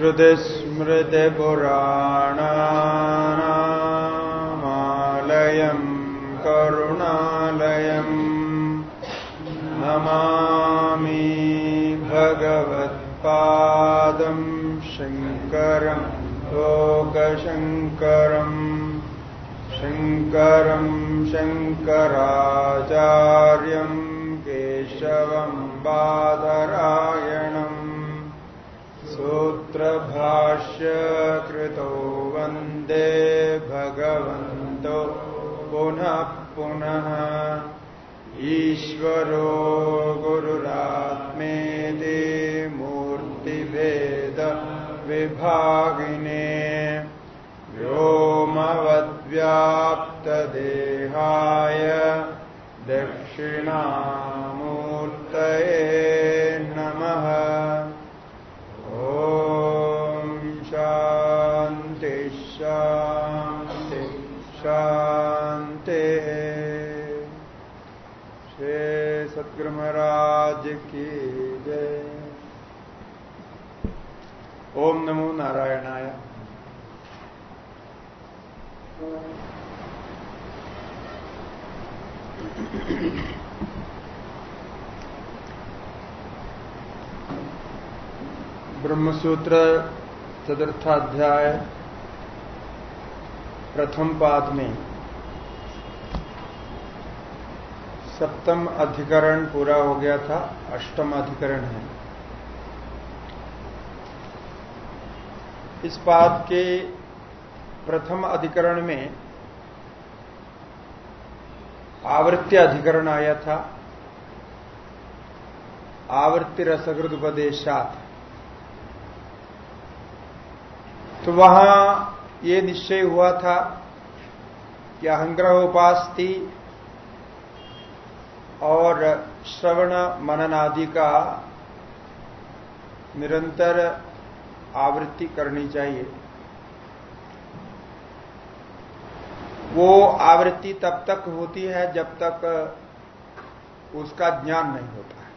श्रुतिस्मृतिपुराणानामालयम् करुणालयम् नमामि भगवत्पादम् शङ्करम् लोकशङ्करम् शङ्करम् शङ्कराचार्यम् केशवम् बादरायणम् सूत्रभाष्य कृतो वन्दे भगवन्तो पुनः पुनः। ईश्वरो गुरुरात्मेति मूर्तिभेद विभागिने व्योमवद्व्याप्तदेहाय दक्षिणामूर्तये महाराज की जय। ओम नमो नारायणाय। ब्रह्मसूत्र चतुर्थाध्याय प्रथम पाद में सप्तम अधिकरण पूरा हो गया था, अष्टम अधिकरण है। इस बात के प्रथम अधिकरण में आवृत्ति अधिकरण आया था, आवृत्ति रसकृत उपदेशात। तो वहाँ ये निश्चय हुआ था कि अहंग्रह उपास्ति और श्रवण मनन आदि का निरंतर आवृत्ति करनी चाहिए। वो आवृत्ति तब तक होती है जब तक उसका ज्ञान नहीं होता है।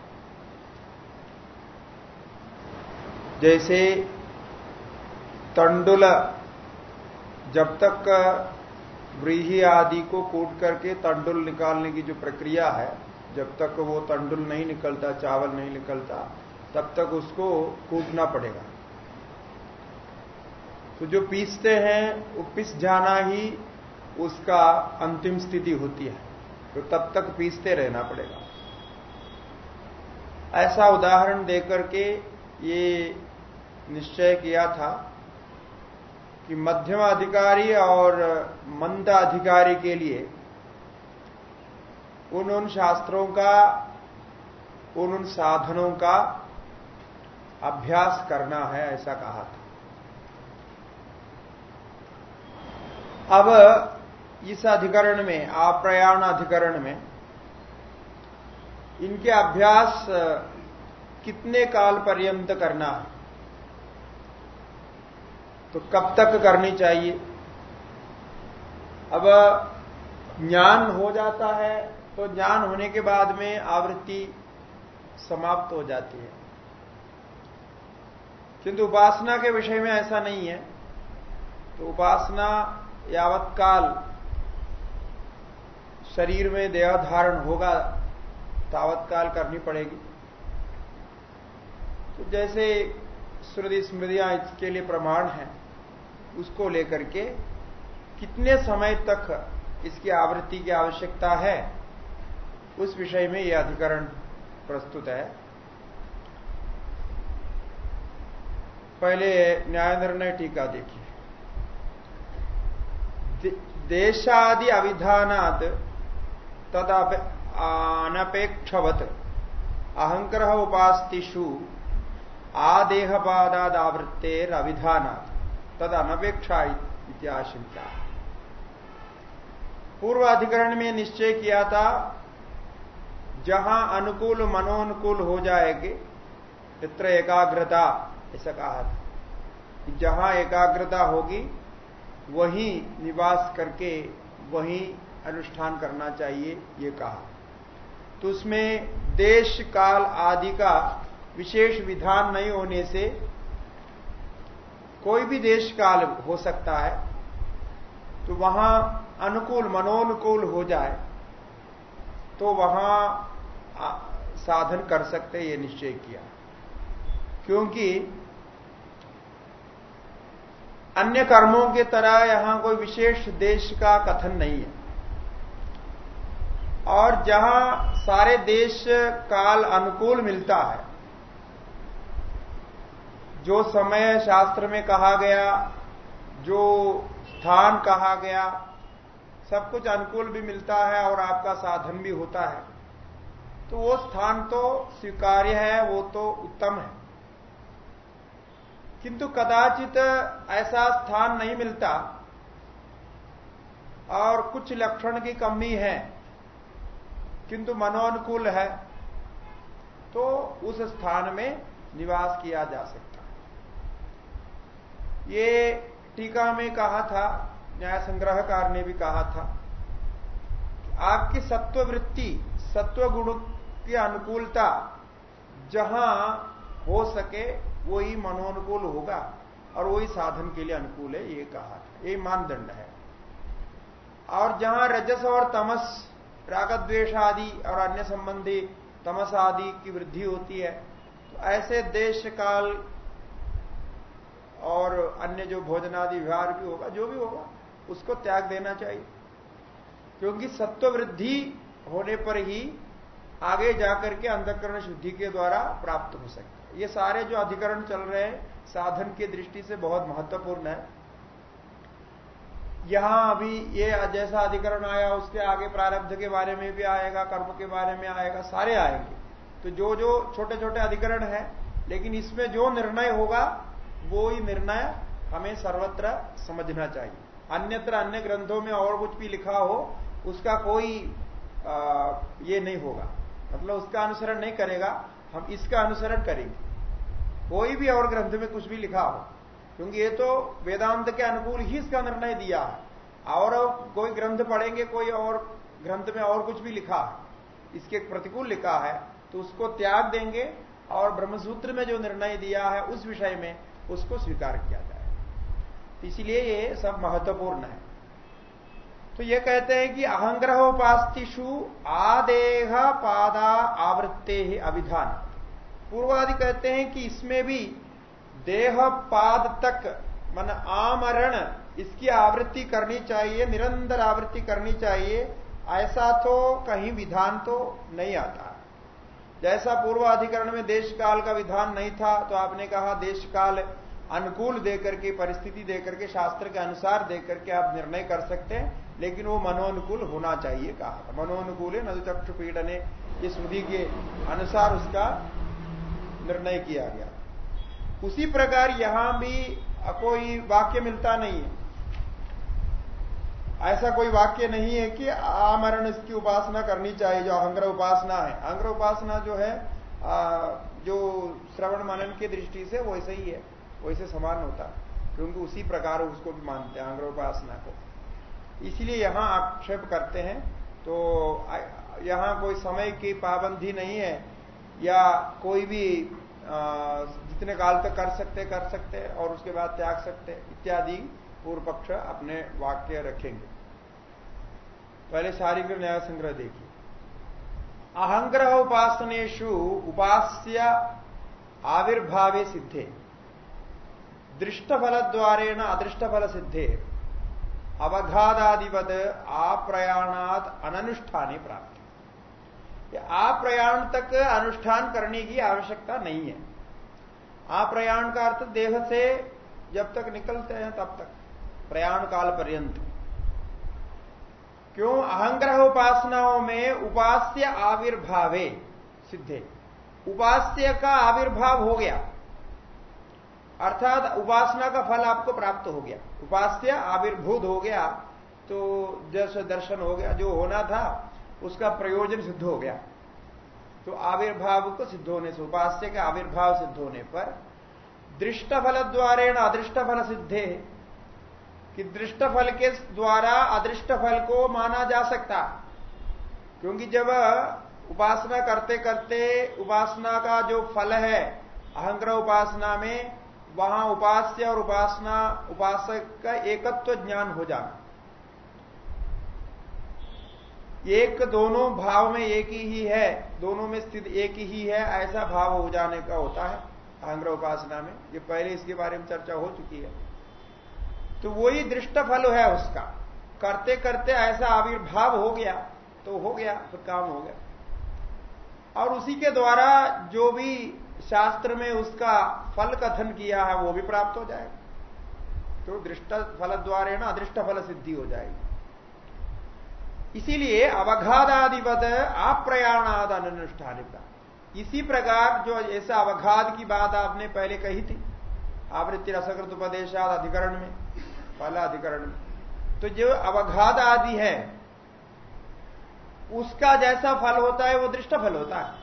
जैसे तंडुल जब तक व्रीही आदि को कूट करके तंडुल निकालने की जो प्रक्रिया है जब तक वो तंडुल नहीं निकलता, चावल नहीं निकलता, तब तक उसको कूटना पड़ेगा। तो जो पीसते हैं, वो पिस जाना ही उसका अंतिम स्थिति होती है। तो तब तक पीसते रहना पड़ेगा। ऐसा उदाहरण देकर के ये निश्चय किया था कि मध्यम अधिकारी और मंद अधिकारी के लिए उन उन शास्त्रों का, उन उन साधनों का अभ्यास करना है, ऐसा कहा था। अब इस अधिकरण में, आप्रयाण अधिकरण में, इनके अभ्यास, कितने काल पर्यंत करना है? तो कब तक करनी चाहिए? अब ज्ञान हो जाता है तो ज्ञान होने के बाद में आवृत्ति समाप्त हो जाती है। किंतु उपासना के विषय में ऐसा नहीं है। तो उपासना यावत काल शरीर में देह धारण होगा, तावत काल करनी पड़ेगी। तो जैसे श्रुति स्मृतियाँ इसके लिए प्रमाण है, उसको लेकर के कितने समय तक इसकी आवृत्ति की आवश्यकता है? उस विषय में यह अधिकरण प्रस्तुत है। पहले न्याय निर्णय टीका देखिए। देशादि अविधानात तद अनपेक्षवत अहंग्रह उपास्तिषु आदेहपादावृत्तेर अविधानात तद अनपेक्षा इत्याशंका। में निश्चय किया था जहाँ अनुकूल मनोनुकूल हो जाएगी पित्र एकाग्रता, ऐसा कहा था जहाँ एकाग्रता होगी, वहीं निवास करके वहीं अनुष्ठान करना चाहिए, ये कहा। तो उसमें देश, काल आदि का विशेष विधान नहीं होने से कोई भी देश, काल हो सकता है तो वहाँ अनुकूल, मनोनुकूल हो जाए तो वहाँ साधन कर सकते ये निश्चय किया। क्योंकि अन्य कर्मों की तरह यहाँ कोई विशेष देश का कथन नहीं है। और जहाँ सारे देश काल अनुकूल मिलता है, जो समय शास्त्र में कहा गया, जो स्थान कहा गया, सब कुछ अनुकूल भी मिलता है और आपका साधन भी होता है। तो वो स्थान तो स्वीकार्य है, वो तो उत्तम है। किंतु कदाचित ऐसा स्थान नहीं मिलता और कुछ लक्षण की कमी है, किंतु मनोनुकूल है तो उस स्थान में निवास किया जा सकता है। ये टीका में कहा था, न्याय संग्रहकार ने भी कहा था आपकी सत्व वृत्ति सत्व गुण की अनुकूलता जहाँ हो सके वही मनोनुकूल होगा और वही साधन के लिए अनुकूल है, ये कहा था। ये मानदंड है। और जहाँ रजस और तमस रागद्वेश आदि और अन्य संबंधी तमस आदि की वृद्धि होती है तो ऐसे देश काल और अन्य जो भोजनादि व्यवहार भी होगा, जो भी होगा, उसको त्याग देना चाहिए। क्योंकि सत्व वृद्धि होने पर ही आगे जाकर के अंधकरण शुद्धि के द्वारा प्राप्त हो सकता है। ये सारे जो अधिकरण चल रहे हैं साधन की दृष्टि से बहुत महत्वपूर्ण है। यहाँ अभी ये जैसा अधिकरण आया उसके आगे प्रारब्ध के बारे में भी आएगा कर्म के बारे में आएगा सारे आएँगे। तो जो जो छोटे छोटे अधिकरण है लेकिन इसमें जो निर्णय होगा वो ही निर्णय हमें सर्वत्र समझना चाहिए। अन्यत्र अन्य ग्रंथों में और कुछ भी लिखा हो उसका कोई आ, ये नहीं होगा। मतलब उसका अनुसरण नहीं करेगा, हम इसका अनुसरण करेंगे। कोई भी और ग्रंथ में कुछ भी लिखा हो, क्योंकि ये तो वेदांत के अनुकूल ही इसका निर्णय दिया है। और कोई ग्रंथ पढ़ेंगे, कोई और ग्रंथ में और कुछ भी लिखा है, इसके प्रतिकूल लिखा है तो उसको त्याग देंगे और ब्रह्मसूत्र में जो निर्णय दिया है उस विषय में उसको स्वीकार किया जाए इसलिए ये सब महत्वपूर्ण है। तो ये कहते हैं कि अहंग्रह उपास्तिषु आदेह पादा आवृत्ते ही अभिधान। पूर्वादि कहते हैं कि इसमें भी देह पाद तक, मन आमरण, इसकी आवृत्ति करनी चाहिए, निरंतर आवृत्ति करनी चाहिए, ऐसा तो कहीं विधान तो नहीं आता। जैसा पूर्व अधिकरण में देश काल का विधान नहीं था तो आपने कहा देश काल अनुकूल देकर के, परिस्थिति देकर के, शास्त्र के अनुसार देकर के आप निर्णय कर सकते हैं। लेकिन वो मनोनुकूल होना चाहिए कहा था। मनोनुकूल है नदुचक्षु पीड़ने इस विधि के अनुसार उसका निर्णय किया गया। उसी प्रकार यहाँ भी कोई वाक्य मिलता नहीं है। ऐसा कोई वाक्य नहीं है कि आमरण इसकी उपासना करनी चाहिए जो अहंग्र उपासना है। अहंग्र उपासना जो है आ, जो श्रवण मनन की दृष्टि से वैसे ही है वैसे समान होता है क्योंकि उसी प्रकार उसको भी मानते हैं अहंग्र उपासना को। इसलिए यहाँ आक्षेप करते हैं तो यहाँ कोई समय की पाबंदी नहीं है, या कोई भी जितने काल तक कर सकते कर सकते, और उसके बाद त्याग सकते, इत्यादि पूर्व पक्ष अपने वाक्य रखेंगे। पहले शारीरिक न्याय संग्रह देखिए। अहंग्रह उपासनेशु उपास्य आविर्भावे सिद्धे। दृष्टफल द्वारेण अदृष्ट फल सिद्धे अवघादादिवत आप्रयाणात अनुष्ठाने प्राप्त। आप्रयाण तक अनुष्ठान करने की आवश्यकता नहीं है। आप्रयाण का अर्थ देह से जब तक निकलते हैं तब तक, प्रयाण काल पर्यंत। क्यों? अहंग्रह उपासनाओं में उपास्य आविर्भावे सिद्धे। उपास्य का आविर्भाव हो गया। अर्थात उपासना का फल आपको प्राप्त हो गया। उपास्य आविर्भूत हो गया तो जैसे दर्शन हो गया, जो होना था, उसका प्रयोजन सिद्ध हो गया। तो आविर्भाव को सिद्ध होने से, उपास्य के आविर्भाव सिद्ध होने पर दृष्ट फल द्वारेण अदृष्ट फल सिद्धे। कि दृष्ट फल के द्वारा अदृष्ट फल को माना जा सकता। क्योंकि जब उपासना करते करते उपासना का जो फल है, अहंग्रह उपासना में वहाँ उपास्य और उपासना, उपासक का एकत्व ज्ञान हो जाना। एक दोनों भाव में एक ही है, दोनों में स्थित एक ही है, ऐसा भाव हो जाने का होता है, आंग्र उपासना में। ये पहले इसके बारे में चर्चा हो चुकी है। तो वही दृष्ट फल है उसका। करते करते ऐसा आविर्भाव हो गया तो हो गया, फिर काम हो गया। और उसी के द्वारा जो भी शास्त्र में उसका फल कथन किया है, वो भी प्राप्त हो जाएगा। तो दृष्ट फल द्वारे ना अदृष्ट फल सिद्धि हो जाएगी। इसीलिए अवघादादिवत अप्रयाणाद अनुष्ठान इसी प्रकार जो ऐसा अवघात की बात आपने पहले कही थी, आवृत्ति रसकृत उपदेशाद अधिकरण में पहला अधिकरण में। तो जो अवघात आदि है, उसका जैसा फल होता है, वो दृष्ट फल होता है।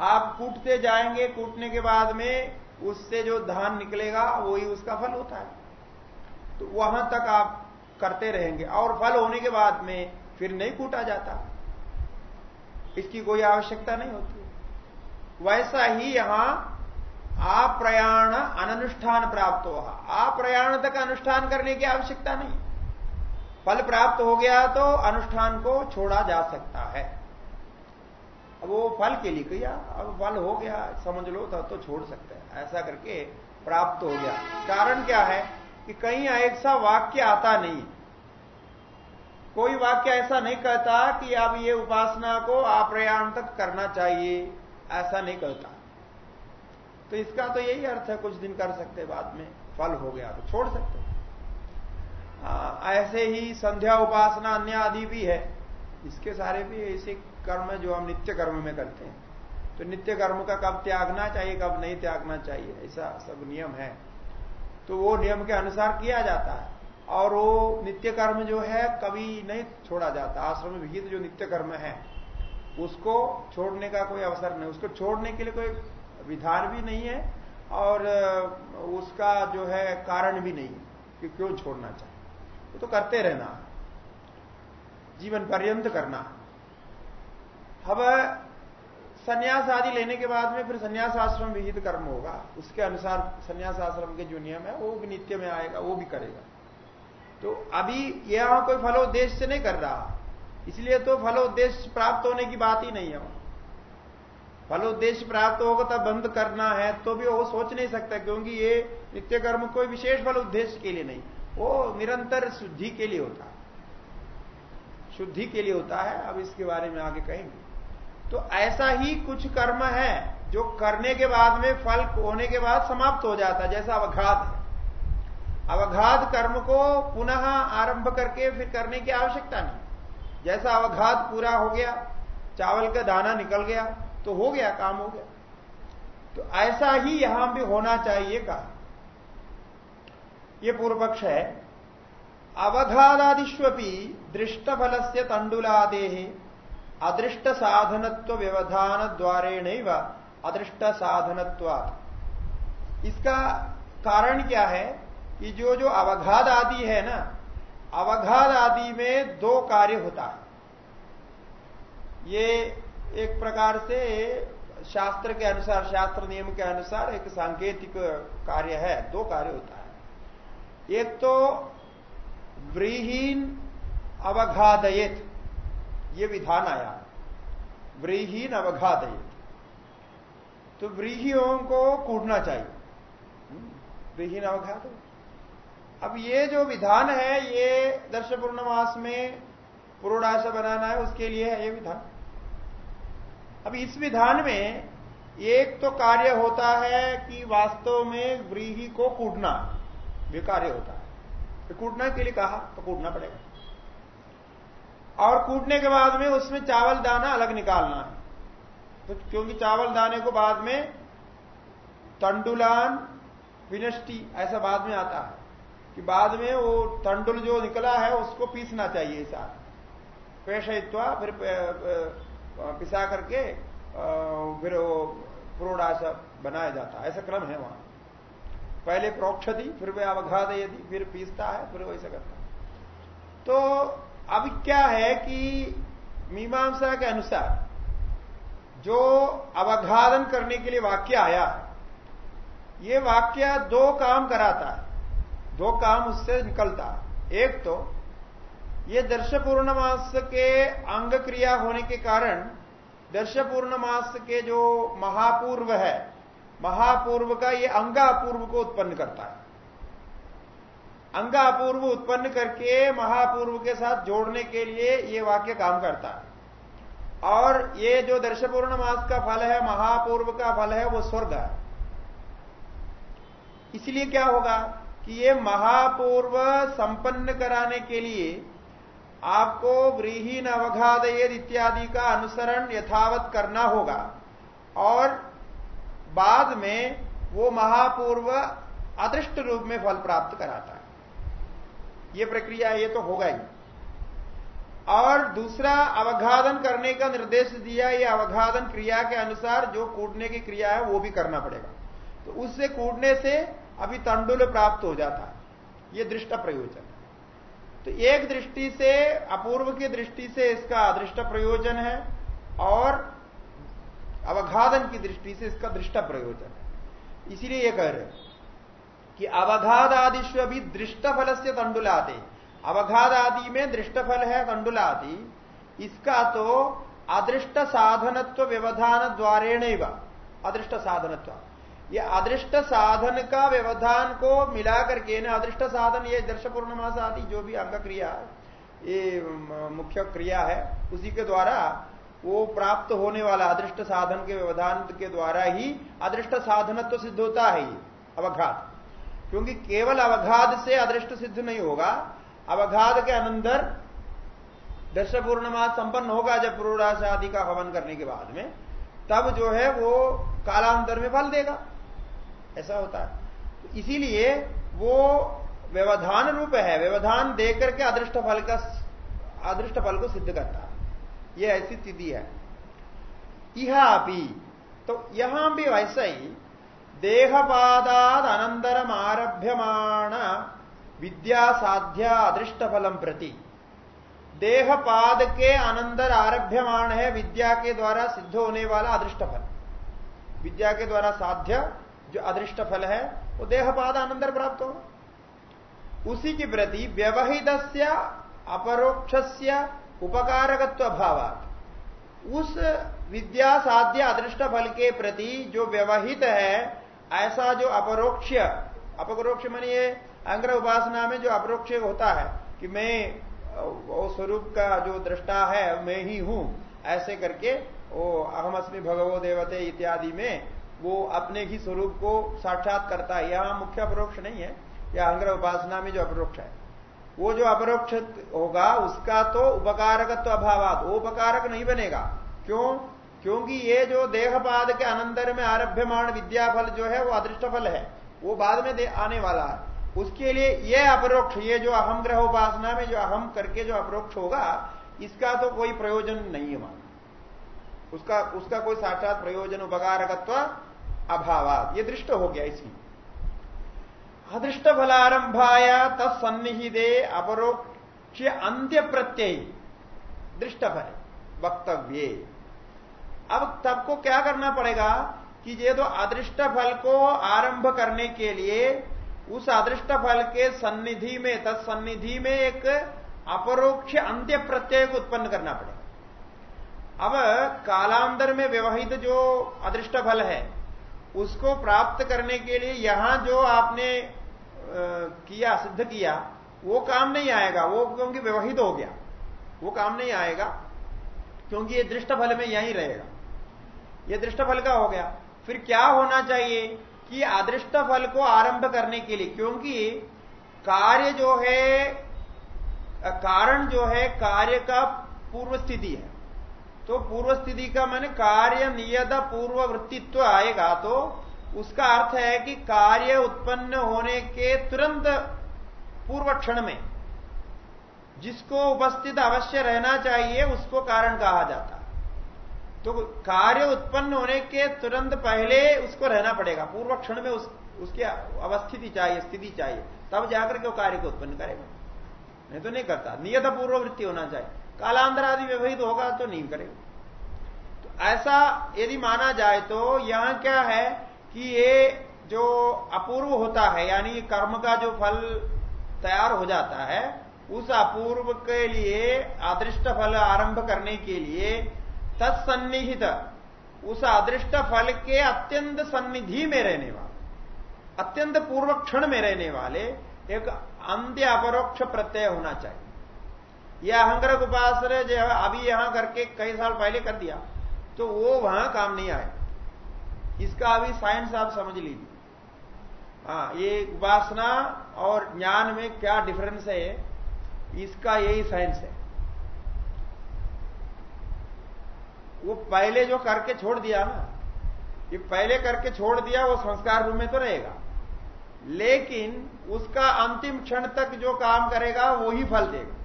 आप कूटते जाएँगे, कूटने के बाद में उससे जो धान निकलेगा, वही उसका फल होता है। तो वहाँ तक आप करते रहेंगे। और फल होने के बाद में फिर नहीं कूटा जाता। इसकी कोई आवश्यकता नहीं होती। वैसा ही यहाँ आप्रयाण अनुष्ठान प्राप्त हो आप्रयाण तक अनुष्ठान करने की आवश्यकता नहीं। फल प्राप्त हो गया तो अनुष्ठान को छोड़ा जा सकता है। अब वो फल के लिए किया अब फल हो गया समझ लो तो, तो छोड़ सकते हैं। ऐसा करके प्राप्त हो गया। कारण क्या है? कि कहीं ऐसा वाक्य आता नहीं। कोई वाक्य ऐसा नहीं कहता कि अब ये उपासना को आप्रयाण तक करना चाहिए। ऐसा नहीं कहता। तो इसका तो यही अर्थ है कुछ दिन कर सकते बाद में फल हो गया तो छोड़ सकते आ, ऐसे ही संध्या उपासना अन्य आदि भी है। इसके सारे भी ऐसे कर्म जो हम नित्य कर्म में करते हैं। तो नित्य कर्म का कब त्यागना चाहिए, कब नहीं त्यागना चाहिए, ऐसा सब नियम है। तो वो नियम के अनुसार किया जाता है। और वो नित्य कर्म जो है, कभी नहीं छोड़ा जाता। आश्रम विहित जो नित्य कर्म है, उसको छोड़ने का कोई अवसर नहीं। उसको छोड़ने के लिए कोई विधान भी नहीं है, और उसका जो है कारण भी नहीं कि क्यों छोड़ना चाहिए। वो तो करते रहना। जीवन पर्यंत करना। अब संन्यास आदि लेने के बाद में फिर संन्यास आश्रम विहित कर्म होगा। उसके अनुसार संन्यास आश्रम के जो नियम है, वो भी नित्य में आएगा, वो भी करेगा। तो अभी यहाँ कोई फलोद्देश्य से नहीं कर रहा। इसलिए तो फलोद्देश्य प्राप्त होने की बात ही नहीं है। फलोद्देश्य प्राप्त होगा तब बंद करना है तो भी वो सोच नहीं सकता, क्योंकि ये नित्य कर्म कोई विशेष फल उद्देश्य के लिए नहीं। वो निरंतर शुद्धि के लिए होता है। शुद्धि के लिए होता है, अब इसके बारे में आगे कहेंगे। तो ऐसा ही कुछ कर्म है जो करने के बाद में फल होने के बाद समाप्त हो जाता है, जैसा अवघात है। अवघात कर्म को पुनः आरंभ करके फिर करने की आवश्यकता नहीं। जैसा अवघात पूरा हो गया, चावल का दाना निकल गया तो हो गया, काम हो गया। तो ऐसा ही यहाँ भी होना चाहिए कहा यह पूर्व पक्ष है। अवघादादिष्वी दृष्ट फल से तंडुलादे अदृष्ट साधनत्व व्यवधान द्वारे द्वारेण अदृष्ट साधनत्वात् इसका कारण क्या है कि जो जो अवघात आदि है ना, अवघात आदि में दो कार्य होता है। ये एक प्रकार से शास्त्र के अनुसार, शास्त्र नियम के अनुसार एक सांकेतिक कार्य है, दो कार्य होता है। एक तो व्रीहीन अवघादयत ये विधान आया। व्रीहीन अवघादयत तो व्रीहियों को कूटना चाहिए। हम्म, व्रीहीन अवघात अब ये जो विधान है ये दर्श पूर्णमास में पुरोडाशा बनाना है उसके लिए है ये विधान। अब इस विधान में एक तो कार्य होता है कि वास्तव में व्रीही को कूटना। भी कार्य होता है। तो कूटना के लिए कहा तो कूटना पड़ेगा। और कूटने के बाद में उसमें चावल दाना अलग निकालना है। तो क्योंकि चावल दाने को बाद में तंडुलान, विनष्टि, ऐसा बाद में आता है कि बाद में वो तंडुल जो निकला है, उसको पीसना चाहिए साथ पेशयित्वा फिर पिसा करके फिर वो प्रोडास बनाया जाता है। ऐसा क्रम है वहाँ। पहले प्रोक्षति, फिर वे अवघात यदि फिर पीसता है, फिर वैसा करता है। तो अब क्या है कि मीमांसा के अनुसार जो अवघादन करने के लिए वाक्य आया, ये वाक्य दो काम कराता है। दो काम उससे निकलता है। एक तो ये दर्श पूर्णमास के अंग क्रिया होने के कारण दर्श पूर्णमास के जो महापूर्व है, महापूर्व का ये अंगापूर्व को उत्पन्न करता है। अंगापूर्व उत्पन्न करके महापूर्व के साथ जोड़ने के लिए ये वाक्य काम करता है। और ये जो दर्शपूर्ण मास का फल है, महापूर्व का फल है, वो स्वर्ग है। इसलिए क्या होगा कि ये महापूर्व संपन्न कराने के लिए आपको व्रीहीन अवघादयद इत्यादि का अनुसरण यथावत करना होगा। और बाद में वो महापूर्व अदृष्ट रूप में फल प्राप्त कराता है। ये प्रक्रिया ये तो होगा ही। और दूसरा, अवघादन करने का निर्देश दिया, ये अवघादन क्रिया के अनुसार जो कूटने की क्रिया है, वो भी करना पड़ेगा। तो उससे कूटने से अभी तंडुल प्राप्त हो जाता है। ये दृष्ट प्रयोजन तो एक दृष्टि से, अपूर्व की दृष्टि से इसका अदृष्ट प्रयोजन है, और अवघादन की दृष्टि से इसका दृष्ट प्रयोजन है। इसीलिए यह कह रहे कि अवघाद आदिश्व भी दृष्ट फल से तंडुलाते अवघाद आदि में दृष्ट फल है तंडुलादि इसका तो अदृष्ट साधनत्व व्यवधान द्वारेण अदृष्ट साधनत्व ये अदृष्ट साधन का व्यवधान को मिलाकर के ना अदृष्ट साधन ये दर्श पूर्णमास आदि जो भी अंग क्रिया ये मुख्य क्रिया है, उसी के द्वारा वो प्राप्त होने वाला अदृष्ट साधन के व्यवधान के द्वारा ही अदृष्ट साधन तो सिद्ध होता है अवघात। क्योंकि केवल अवघात से अदृष्ट सिद्ध नहीं होगा। अवघात के अंदर दर्श पूर्णमास संपन्न होगा जब पूर्वाश आदि का हवन करने के बाद में। तब जो है वो कालांतर में फल देगा। ऐसा होता है। तो इसीलिए वो व्यवधान रूप है। व्यवधान देकर के अदृष्ट फल का अदृष्ट फल को सिद्ध करता है। ये ऐसी स्थिति है। यह भी तो यहाँ भी वैसा ही देहपादाद आरभ्यमाण विद्या साध्य अदृष्ट फलम प्रति। देहपाद के अनंतर आरभ्यमाण है विद्या के द्वारा सिद्ध होने वाला अदृष्ट फल विद्या के द्वारा साध्य जो अदृष्ट फल है, वो देहपाद आनंदर प्राप्त हो उसी की प्रति व्यवहित अपरोक्ष उपकारकत्व अभाव उस विद्या साध्य अदृष्ट फल के प्रति जो व्यवहित है ऐसा जो अपरोक्ष अपरोक्ष मान ये अंग्र उपासना में जो अपरोक्ष होता है कि मैं, वो स्वरूप का जो दृष्टा है, मैं ही हूँ, ऐसे करके वो अहमअस्मी भगवो देवते इत्यादि में वो अपने ही स्वरूप को साक्षात करता है। यहाँ मुख्य अपरोक्ष नहीं है या अंग्र उपासना में जो अपरोक्ष है। वो जो अपरोक्ष होगा, उसका तो उपकारकत्व तो अभाव वो उपकारक नहीं बनेगा। क्यों? क्योंकि ये जो देहपाद के अनंतर में आरभ्यमान विद्याफल जो है, वो अदृष्ट फल है। वो बाद में आने वाला है। उसके लिए ये अपरोक्ष, ये जो अहम ग्रह उपासना में जो अहम करके जो अपरोक्ष होगा, इसका तो कोई प्रयोजन नहीं है मान उसका उसका कोई साक्षात प्रयोजन, उपकारकत्व अभाव ये दृष्ट हो गया इसमें। अदृष्ट फलारंभाया तत्सन्निहिदे अपरोक्ष अंत्य प्रत्यय दृष्ट फल वक्तव्य। अब तब को क्या करना पड़ेगा कि ये तो अदृष्ट फल को आरंभ करने के लिए, उस अदृष्ट फल के सन्निधि में, तत्सन्निधि में एक अपरोक्ष अंत्य प्रत्यय को उत्पन्न करना पड़ेगा। अब कालांतर में व्यवहित जो अदृष्ट फल है, उसको प्राप्त करने के लिए यहाँ जो आपने किया, सिद्ध किया, वो काम नहीं आएगा, वो क्योंकि व्यवहित हो गया, वो काम नहीं आएगा, क्योंकि ये दृष्ट फल में यही रहेगा। ये दृष्ट फल का हो गया। फिर क्या होना चाहिए कि अदृष्ट फल को आरंभ करने के लिए? क्योंकि कार्य जो है, कारण जो है, कार्य का पूर्व स्थिति है। तो पूर्व स्थिति का मैंने कार्य नियत पूर्व वृत्तित्व आएगा। तो उसका अर्थ है कि कार्य उत्पन्न होने के तुरंत पूर्व क्षण में जिसको उपस्थित अवश्य रहना चाहिए, उसको कारण कहा जाता तो कार्य उत्पन्न होने के तुरंत पहले उसको रहना पड़ेगा। पूर्व क्षण में उस, उसकी अवस्थिति चाहिए स्थिति चाहिए। तब जाकर के वो कार्य को उत्पन्न करेगा। नहीं तो नहीं करता। नियत पूर्व वृत्ति होना चाहिए। कालांतर आदि व्यवहित होगा तो नहीं करेगा। तो ऐसा यदि माना जाए तो यहाँ क्या है कि ये जो अपूर्व होता है यानी कर्म का जो फल तैयार हो जाता है उस अपूर्व के लिए अदृष्ट फल आरंभ करने के लिए तत्सन्निहित। उस अदृष्ट फल के अत्यंत सन्निधि में रहने वाले, अत्यंत पूर्व क्षण में रहने वाले, एक अंत्य अपरोक्ष प्रत्यय होना चाहिए। यह अहंग्रह उपासना जो अभी यहाँ करके कई साल पहले कर दिया तो वो वहाँ काम नहीं आए इसका अभी साइंस आप समझ लीजिए। हाँ ये उपासना और ज्ञान में क्या डिफरेंस है, इसका यही साइंस है। वो पहले जो करके छोड़ दिया ना, ये पहले करके छोड़ दिया, वो संस्कार रूप में तो रहेगा। लेकिन उसका अंतिम क्षण तक जो काम करेगा, वो ही फल देगा।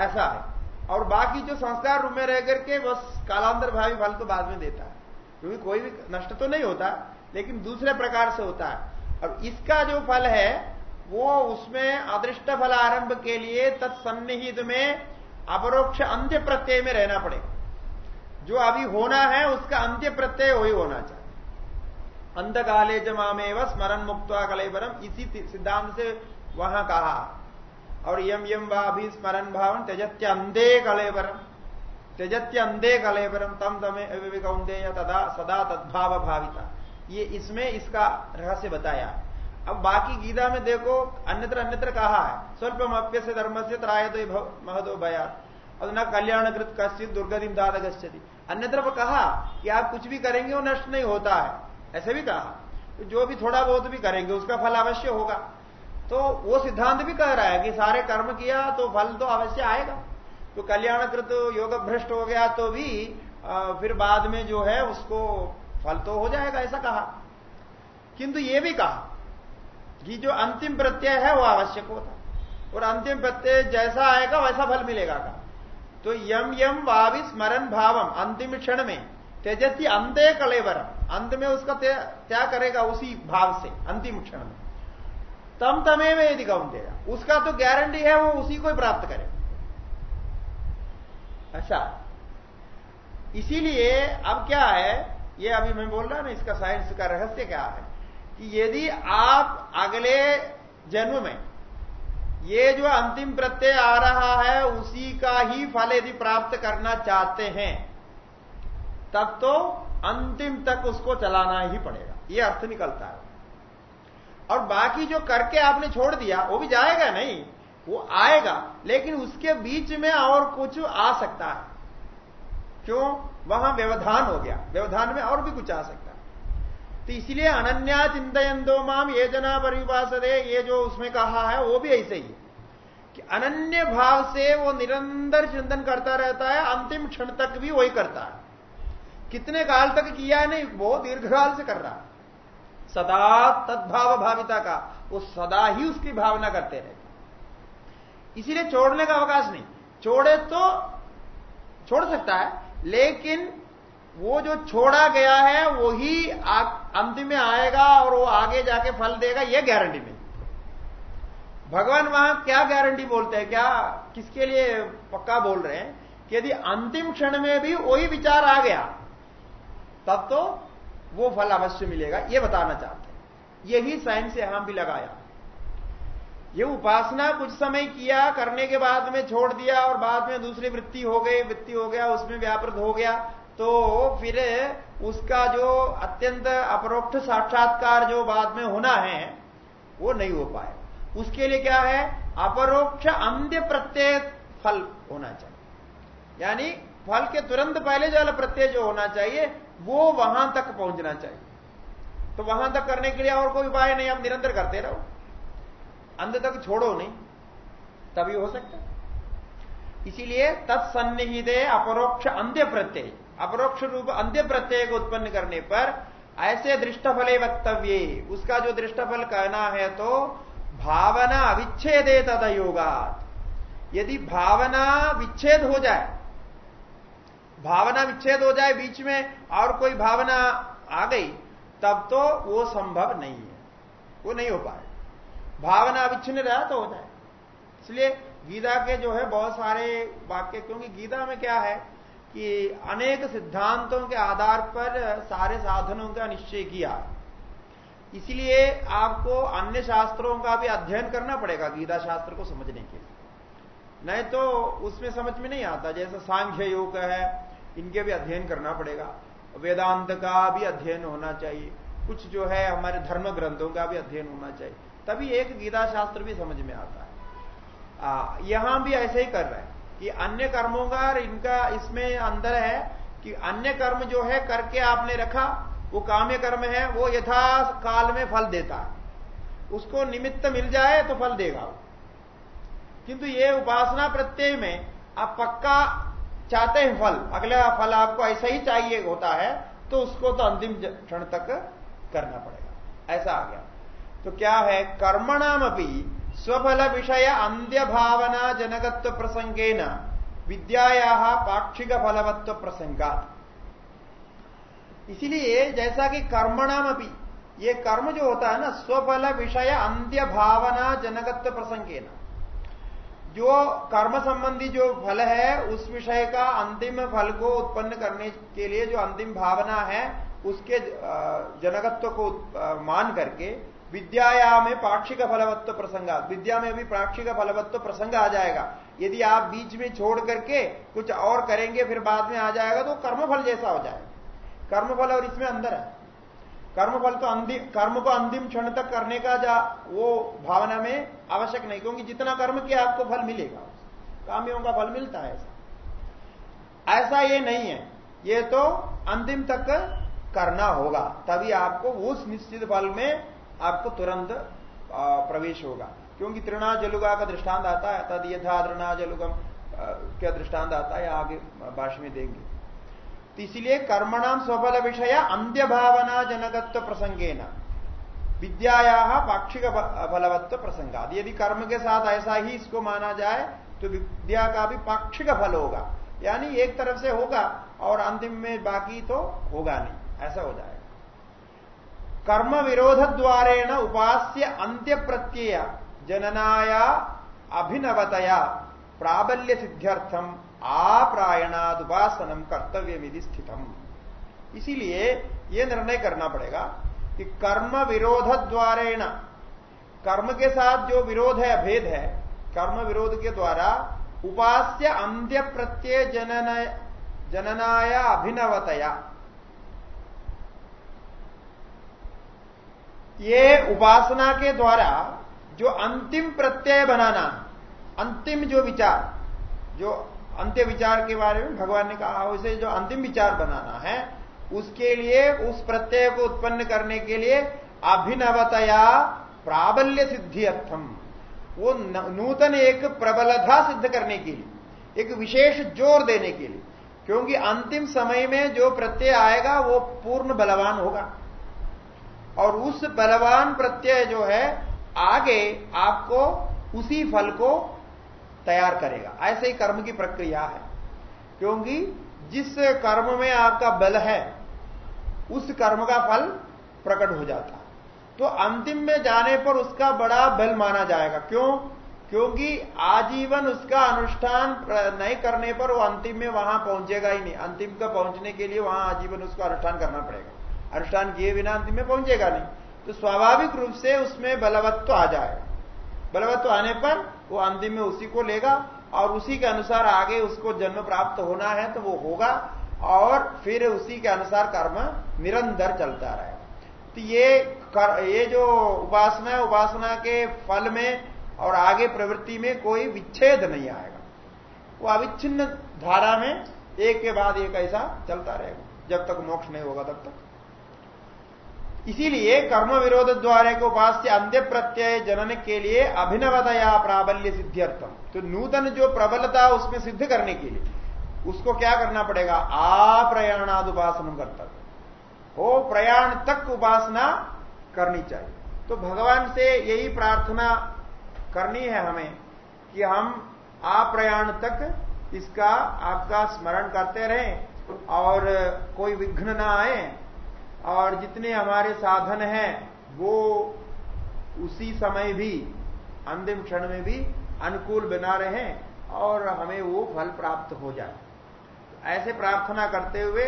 ऐसा है। और बाकी जो संस्कार रूप में रह करके, बस कालांतर भावी फल तो बाद में देता है। क्योंकि कोई भी नष्ट तो नहीं होता, लेकिन दूसरे प्रकार से होता है। और इसका जो फल है, वो उसमें अदृष्ट फल आरंभ के लिए तत्सन्निहित में अपरोक्ष अंत्य प्रत्यय में रहना पड़ेगा। जो अभी होना है, उसका अंत्य प्रत्यय वही होना चाहिए। अंधकाले जमामेव स्मरण मुक्त कलेबरम, इसी सिद्धांत से वहाँ कहा। और यम यम वा भी स्मरण भावन त्यजत्य अंधे कलेबरम। त्यजत्य अंधे कलेबरम, तम तमे कौंदे तदा, सदा तद्भाव भाविता। ये इसमें इसका रहस्य बताया। अब बाकी गीता में देखो, अन्यत्र अन्यत्र कहा है। स्वल्पम अप्य से धर्म से त्राय तो महदो भया और न कल्याणकृत कश्चित दुर्गतिम दाद गच्छति अन्यत्र कहा कि आप कुछ भी करेंगे, वो नष्ट नहीं होता है। ऐसे भी कहा। तो जो भी थोड़ा बहुत भी करेंगे, उसका फल अवश्य होगा। तो वो सिद्धांत भी कह रहा है कि सारे कर्म किया तो फल तो अवश्य आएगा। तो कल्याणकृत योग भ्रष्ट हो गया तो भी फिर बाद में जो है, उसको फल तो हो जाएगा, ऐसा कहा। किंतु ये भी कहा कि जो अंतिम प्रत्यय है, वो आवश्यक होता और अंतिम प्रत्यय जैसा आएगा, वैसा फल मिलेगा का तो यम यम वावि स्मरण भावम अंतिम क्षण में तेजस्वी अंत्य कलेवरम। अंत में उसका त्याग करेगा उसी भाव से, अंतिम क्षण में। तम तमे में यदि देगा उसका तो गारंटी है, वो उसी को ही प्राप्त करे। अच्छा। इसीलिए अब क्या है, ये अभी मैं बोल रहा ना, इसका साइंस का रहस्य क्या है? कि यदि आप अगले जन्म में ये जो अंतिम प्रत्यय आ रहा है, उसी का ही फल यदि प्राप्त करना चाहते हैं, तब तो अंतिम तक उसको चलाना ही पड़ेगा। ये अर्थ निकलता है। और बाकी जो करके आपने छोड़ दिया, वो भी जाएगा नहीं, वो आएगा, लेकिन उसके बीच में और कुछ आ सकता है। क्यों? वहाँ व्यवधान हो गया। व्यवधान में और भी कुछ आ सकता है। तो इसलिए अनन्या चिंतयंदो माम ये जना परिवासदे ये जो उसमें कहा है, वो भी ऐसे ही कि अनन्य भाव से वो निरंतर चिंतन करता रहता है, अंतिम क्षण तक भी वही करता है। कितने काल तक किया है नहीं बहुत दीर्घकाल से कर रहा सदा तद्भाव भाविता का, वो सदा ही उसकी भावना करते रहते इसीलिए छोड़ने का अवकाश नहीं। छोड़े तो छोड़ सकता है, लेकिन वो जो छोड़ा गया है, वही अंतिम में आएगा और वो आगे जाके फल देगा, ये गारंटी नहीं भगवान वहाँ क्या गारंटी बोलते हैं? क्या किसके लिए पक्का बोल रहे हैं? कि यदि अंतिम क्षण में भी वही विचार आ गया, तब तो वो फल अवश्य मिलेगा, ये बताना चाहते हैं। यही साइंस यहाँ भी लगाया। ये उपासना कुछ समय किया, करने के बाद में छोड़ दिया और बाद में दूसरी वृत्ति हो गई, वृत्ति हो गया, उसमें व्यापृत हो गया तो फिर उसका जो अत्यंत अपरोक्ष साक्षात्कार जो बाद में होना है, वो नहीं हो पाए। उसके लिए क्या है? अपरोक्ष अंध्य प्रत्यय फल होना चाहिए। यानी फल के तुरंत पहले जो प्रत्यय जो होना चाहिए, वो वहाँ तक पहुँचना चाहिए। तो वहाँ तक करने के लिए और कोई उपाय नहीं, आप निरंतर करते रहो। अंध तक छोड़ो नहीं। तभी हो सकता इसीलिए तत्सन्निहित अपरोक्ष अंत्य प्रत्यय। अपरोक्ष रूप अंत्य प्रत्यय को उत्पन्न करने पर ऐसे दृष्टफले वक्तव्य, उसका जो दृष्टफल कहना है तो भावना अविच्छेदे तद यदि भावना विच्छेद हो जाए, भावना विच्छेद हो जाए बीच में और कोई भावना आ गई, तब तो वो संभव नहीं है, वो नहीं हो पाए। भावना अविच्छिन्न रहा तो हो जाए। इसलिए गीता के जो है बहुत सारे वाक्य, क्योंकि गीता में क्या है कि अनेक सिद्धांतों के आधार पर सारे साधनों का निश्चय किया। इसलिए आपको अन्य शास्त्रों का भी अध्ययन करना पड़ेगा गीता शास्त्र को समझने के लिए। नहीं तो उसमें समझ में नहीं आता, जैसे सांख्य योग है, इनके भी अध्ययन करना पड़ेगा। वेदांत का भी अध्ययन होना चाहिए। कुछ जो है हमारे धर्म ग्रंथों का भी अध्ययन होना चाहिए। तभी एक गीता शास्त्र भी समझ में आता है। यहाँ भी ऐसे ही कर रहे हैं। कि अन्य कर्मों का इनका इसमें अंदर है कि अन्य कर्म जो है करके आपने रखा, वो काम्य कर्म है, वो यथा काल में फल देता है। उसको निमित्त मिल जाए तो फल देगा वो। किंतु ये उपासना प्रत्यय में आप पक्का चाहते हैं फल, अगला फल आपको ऐसा ही चाहिए होता है तो उसको तो अंतिम क्षण तक करना पड़ेगा। ऐसा आ गया। तो क्या है? कर्मणाम भी स्वफल विषय अंत्य भावना जनकत्व प्रसंगे न विद्याया पाक्षिक फलवत्व प्रसंगात इसीलिए जैसा कि कर्मणाम भी ये कर्म जो होता है ना स्वफल विषय अंत्य भावना जनकत्व प्रसंगे जो कर्म संबंधी जो फल है, उस विषय का अंतिम फल को उत्पन्न करने के लिए जो अंतिम भावना है, उसके जनकत्व को मान करके विद्याया में पाक्षिक फलवत्व प्रसंग। विद्या में भी पाक्षिक फलवत्व प्रसंग आ जाएगा। यदि आप बीच में छोड़ करके कुछ और करेंगे, फिर बाद में आ जाएगा तो कर्मफल जैसा हो जाएगा। कर्मफल और इसमें अंदर है। कर्मफल तो अंतिम कर्म को अंतिम क्षण तक करने का जा, वो भावना में आवश्यक नहीं, क्योंकि जितना कर्म किया, आपको फल मिलेगा। कामियों का फल मिलता है ऐसा। ऐसा ये नहीं है। ये तो अंतिम तक करना होगा, तभी आपको उस निश्चित फल में आपको तुरंत प्रवेश होगा। क्योंकि तृणा जलुगा का दृष्टांत आता है तद यथा तृणा जलुगम क्या दृष्टांत आता है आगे भाषा में देंगे। तो इसलिए कर्मणाम स्वफल विषय अंत्य भावना जनकत्व प्रसंगे न विद्याया पाक्षिक फलवत्व प्रसंगाद। यदि कर्म के साथ ऐसा ही इसको माना जाए तो विद्या का भी पाक्षिक फल होगा। यानी एक तरफ़ से होगा, और अंतिम में बाकी तो होगा नहीं। ऐसा हो जाएगा कर्म विरोध द्वारेण उपास्य अंत्य प्रत्यय जननाया अभिनवतया प्राबल्य सिद्ध्यर्थम आप्रायणाद उपासनम कर्तव्य स्थितम। इसीलिए यह निर्णय करना पड़ेगा कि कर्म विरोध द्वारेण कर्म के साथ जो विरोध है भेद है कर्म विरोध के द्वारा उपास्य अंत्य प्रत्यय जनन जननाया अभिनवतया ये उपासना के द्वारा जो अंतिम प्रत्यय बनाना, अंतिम जो विचार, जो अंत्य विचार के बारे में भगवान ने कहा, उसे जो अंतिम विचार बनाना है, उसके लिए, उस प्रत्यय को उत्पन्न करने के लिए अभिनवतया प्राबल्य सिद्धि अर्थम वो नूतन एक प्रबलता सिद्ध करने के लिए, एक विशेष ज़ोर देने के लिए, क्योंकि अंतिम समय में जो प्रत्यय आएगा, वो पूर्ण बलवान होगा। और उस बलवान प्रत्यय जो है, आगे आपको उसी फल को तैयार करेगा। ऐसे ही कर्म की प्रक्रिया है। क्योंकि जिस कर्म में आपका बल है, उस कर्म का फल प्रकट हो जाता तो अंतिम में जाने पर उसका बड़ा बल माना जाएगा। क्यों? क्योंकि आजीवन उसका अनुष्ठान नहीं करने पर वो अंतिम में वहाँ पहुंचेगा ही नहीं। अंतिम का पहुँचने के लिए वहाँ आजीवन उसका अनुष्ठान करना पड़ेगा। अनुष्ठान किए बिना अंतिम में पहुंचेगा नहीं। तो स्वाभाविक रूप से उसमें बलवत्व आ जाएगा बलवत्व आने पर वो अंतिम में उसी को लेगा और उसी के अनुसार आगे उसको जन्म प्राप्त होना है तो वो होगा और फिर उसी के अनुसार कर्म निरंतर चलता रहेगा तो ये कर, ये जो उपासना है उपासना के फल में और आगे प्रवृत्ति में कोई विच्छेद नहीं आएगा। वो अविच्छिन्न धारा में एक के बाद एक ऐसा चलता रहेगा। जब तक मोक्ष नहीं होगा तब तक। इसीलिए कर्म विरोध द्वारे को उपास्य अंत्य प्रत्यय जनन के लिए अभिनवतया प्राबल्य सिद्ध्यर्थम। तो नूतन जो प्रबलता उसमें सिद्ध करने के लिए, उसको क्या करना पड़ेगा? आप्रयाणाद उपासना कर्तव्य। हो प्रयाण तक उपासना करनी चाहिए। तो भगवान से यही प्रार्थना करनी है हमें कि हम आप्रयाण तक इसका, आपका स्मरण करते रहें और कोई विघ्न ना आए। और जितने हमारे साधन हैं, वो उसी समय भी, अंतिम क्षण में भी अनुकूल बना रहे और हमें वो फल प्राप्त हो जाए। ऐसे प्रार्थना करते हुए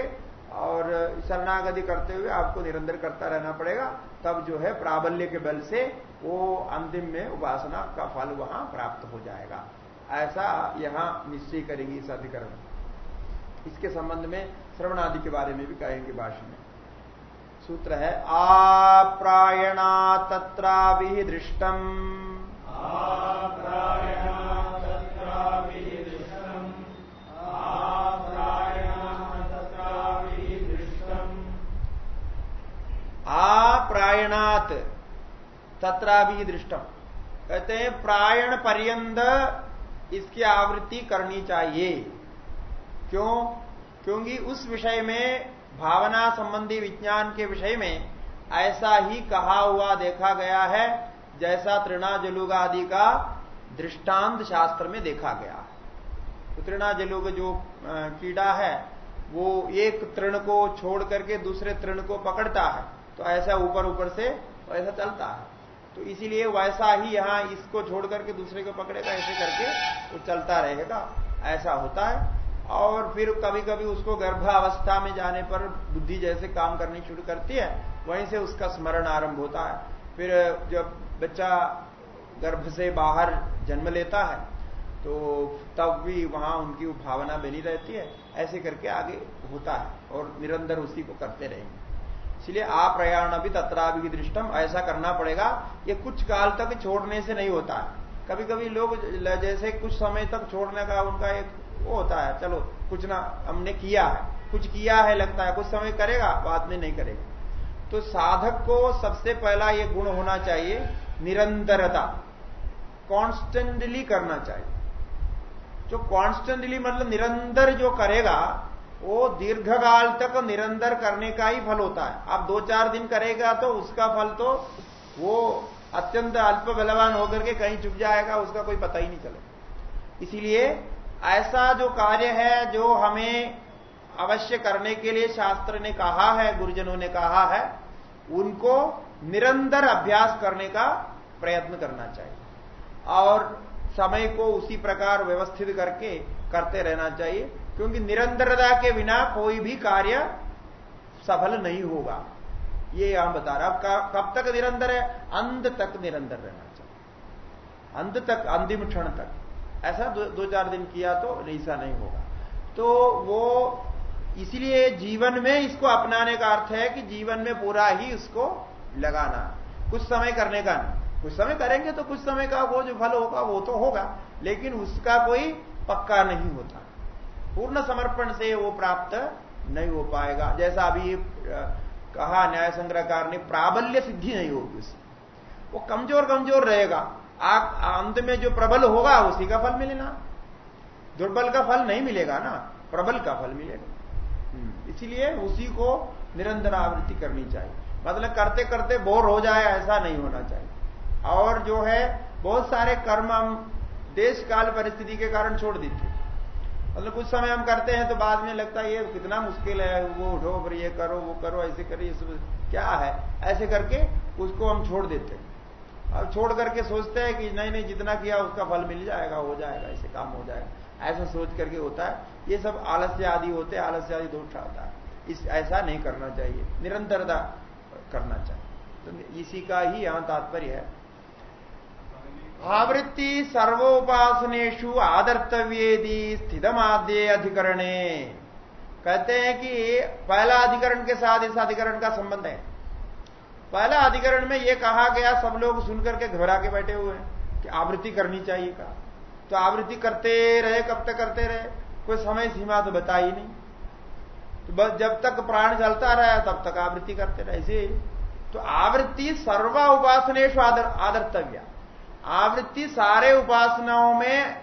और शरणागति करते हुए आपको निरंतर करता रहना पड़ेगा, तब जो है प्राबल्य के बल से वो अंतिम में उपासना का फल वहाँ प्राप्त हो जाएगा। ऐसा यहाँ निश्चय करेगी इस अधिकरण। इसके संबंध में श्रवण आदि के बारे में भी कहेंगे भाषण में। सूत्र है, आप्रायणा तत्रा दृष्टम। आप्रायणात तत्रा भी दृष्टम। कहते हैं, प्रायण पर्यंत इसकी आवृत्ति करनी चाहिए। क्यों? क्योंकि उस विषय में भावना संबंधी विज्ञान के विषय में ऐसा ही कहा हुआ देखा गया है, जैसा तृणा जलुग आदि का दृष्टांत शास्त्र में देखा गया है। तो तृणा जलुग जो कीड़ा है, वो एक तृण को छोड़ करके दूसरे तृण को पकड़ता है। तो ऐसा ऊपर ऊपर से ऐसा चलता है। तो इसीलिए वैसा ही यहाँ इसको छोड़ करके दूसरे को पकड़ेगा, ऐसे करके वो चलता रहेगा। ऐसा होता है। और फिर कभी कभी उसको गर्भावस्था में जाने पर बुद्धि जैसे काम करनी शुरू करती है, वहीं से उसका स्मरण आरंभ होता है। फिर जब बच्चा गर्भ से बाहर जन्म लेता है तो तब भी वहाँ उनकी भावना बनी रहती है। ऐसे करके आगे होता है और निरंतर उसी को करते रहेंगे। इसलिए आप प्रयाण भी तत्राभि दृष्टम ऐसा करना पड़ेगा। ये कुछ काल तक छोड़ने से नहीं होता। है कभी कभी लोग जैसे कुछ समय तक छोड़ने का उनका एक वो होता है। चलो, कुछ ना हमने किया है। कुछ किया है, लगता है, कुछ समय करेगा, बाद में नहीं करेगा। तो साधक को सबसे पहला ये गुण होना चाहिए, निरंतरता। कॉन्स्टेंटली करना चाहिए। जो कॉन्स्टेंटली मतलब निरंतर जो करेगा, वो दीर्घकाल तक निरंतर करने का ही फल होता है। आप दो चार दिन करेगा तो उसका फल तो वो अत्यंत अल्प बलवान होकर के कहीं चुप जाएगा, उसका कोई पता ही नहीं चलेगा। इसीलिए ऐसा जो कार्य है, जो हमें अवश्य करने के लिए शास्त्र ने कहा है, गुरुजनों ने कहा है, उनको निरंतर अभ्यास करने का प्रयत्न करना चाहिए। और समय को उसी प्रकार व्यवस्थित करके करते रहना चाहिए, क्योंकि निरंतरता के बिना कोई भी कार्य सफल नहीं होगा। ये यहाँ बता रहा अब कब तक निरंतर है? अंत तक निरंतर रहना चाहिए। अंत तक, अंतिम क्षण तक। ऐसा दो, दो चार दिन किया तो ऐसा नहीं होगा। तो वो इसलिए जीवन में इसको अपनाने का अर्थ है कि जीवन में पूरा ही उसको लगाना। कुछ समय करने का नहीं। कुछ समय करेंगे तो कुछ समय का वो जो फल होगा वो तो होगा लेकिन उसका कोई पक्का नहीं होता। पूर्ण समर्पण से वो प्राप्त नहीं हो पाएगा। जैसा अभी कहा न्याय संग्रहकार ने प्राबल्य सिद्धि नहीं होगी उससे वो कमज़ोर कमज़ोर रहेगा। अंत में जो प्रबल होगा उसी का फल मिलेगा दुर्बल का फल नहीं मिलेगा ना प्रबल का फल मिलेगा। हम्म, इसीलिए उसी को निरंतर आवृत्ति करनी चाहिए। मतलब करते करते बोर हो जाए ऐसा नहीं होना चाहिए। और जो है बहुत सारे कर्म हम देश काल परिस्थिति के कारण छोड़ देते मतलब कुछ समय हम करते हैं तो बाद में लगता है ये कितना मुश्किल है वो उठो फिर ये करो वो करो ऐसे करो ये क्या है? ऐसे करके उसको हम छोड़ देते हैं। अब छोड़ करके सोचते हैं कि नहीं नहीं, जितना किया उसका फल मिल जाएगा, हो जाएगा, ऐसे काम हो जाएगा। ऐसा सोच करके होता है। ये सब आलस्य आदि होते हैं आलस्य आदि दोष आता है। इस, ऐसा नहीं करना चाहिए। निरंतरता करना चाहिए। तो इसी का ही यहाँ तात्पर्य है। आवृत्ति सर्वोपासनेशु आदर्तव्येदी स्थितमाद्य अधिकरणे। कहते हैं कि पहला अधिकरण के साथ इस अधिकरण का संबंध है। पहला अधिकरण में यह कहा गया, सब लोग सुनकर के घबरा के बैठे हुए हैं कि आवृत्ति करनी चाहिए कहा। तो आवृत्ति करते रहे, कब तक करते रहे? कोई समय सीमा तो बता ही नहीं। तो बस जब तक प्राण चलता रहा, तब तक आवृत्ति करते रहे, ऐसे तो आवृत्ति सर्वा उपासनेश आदर, आदर्तव्या। आवृत्ति सारे उपासनाओं में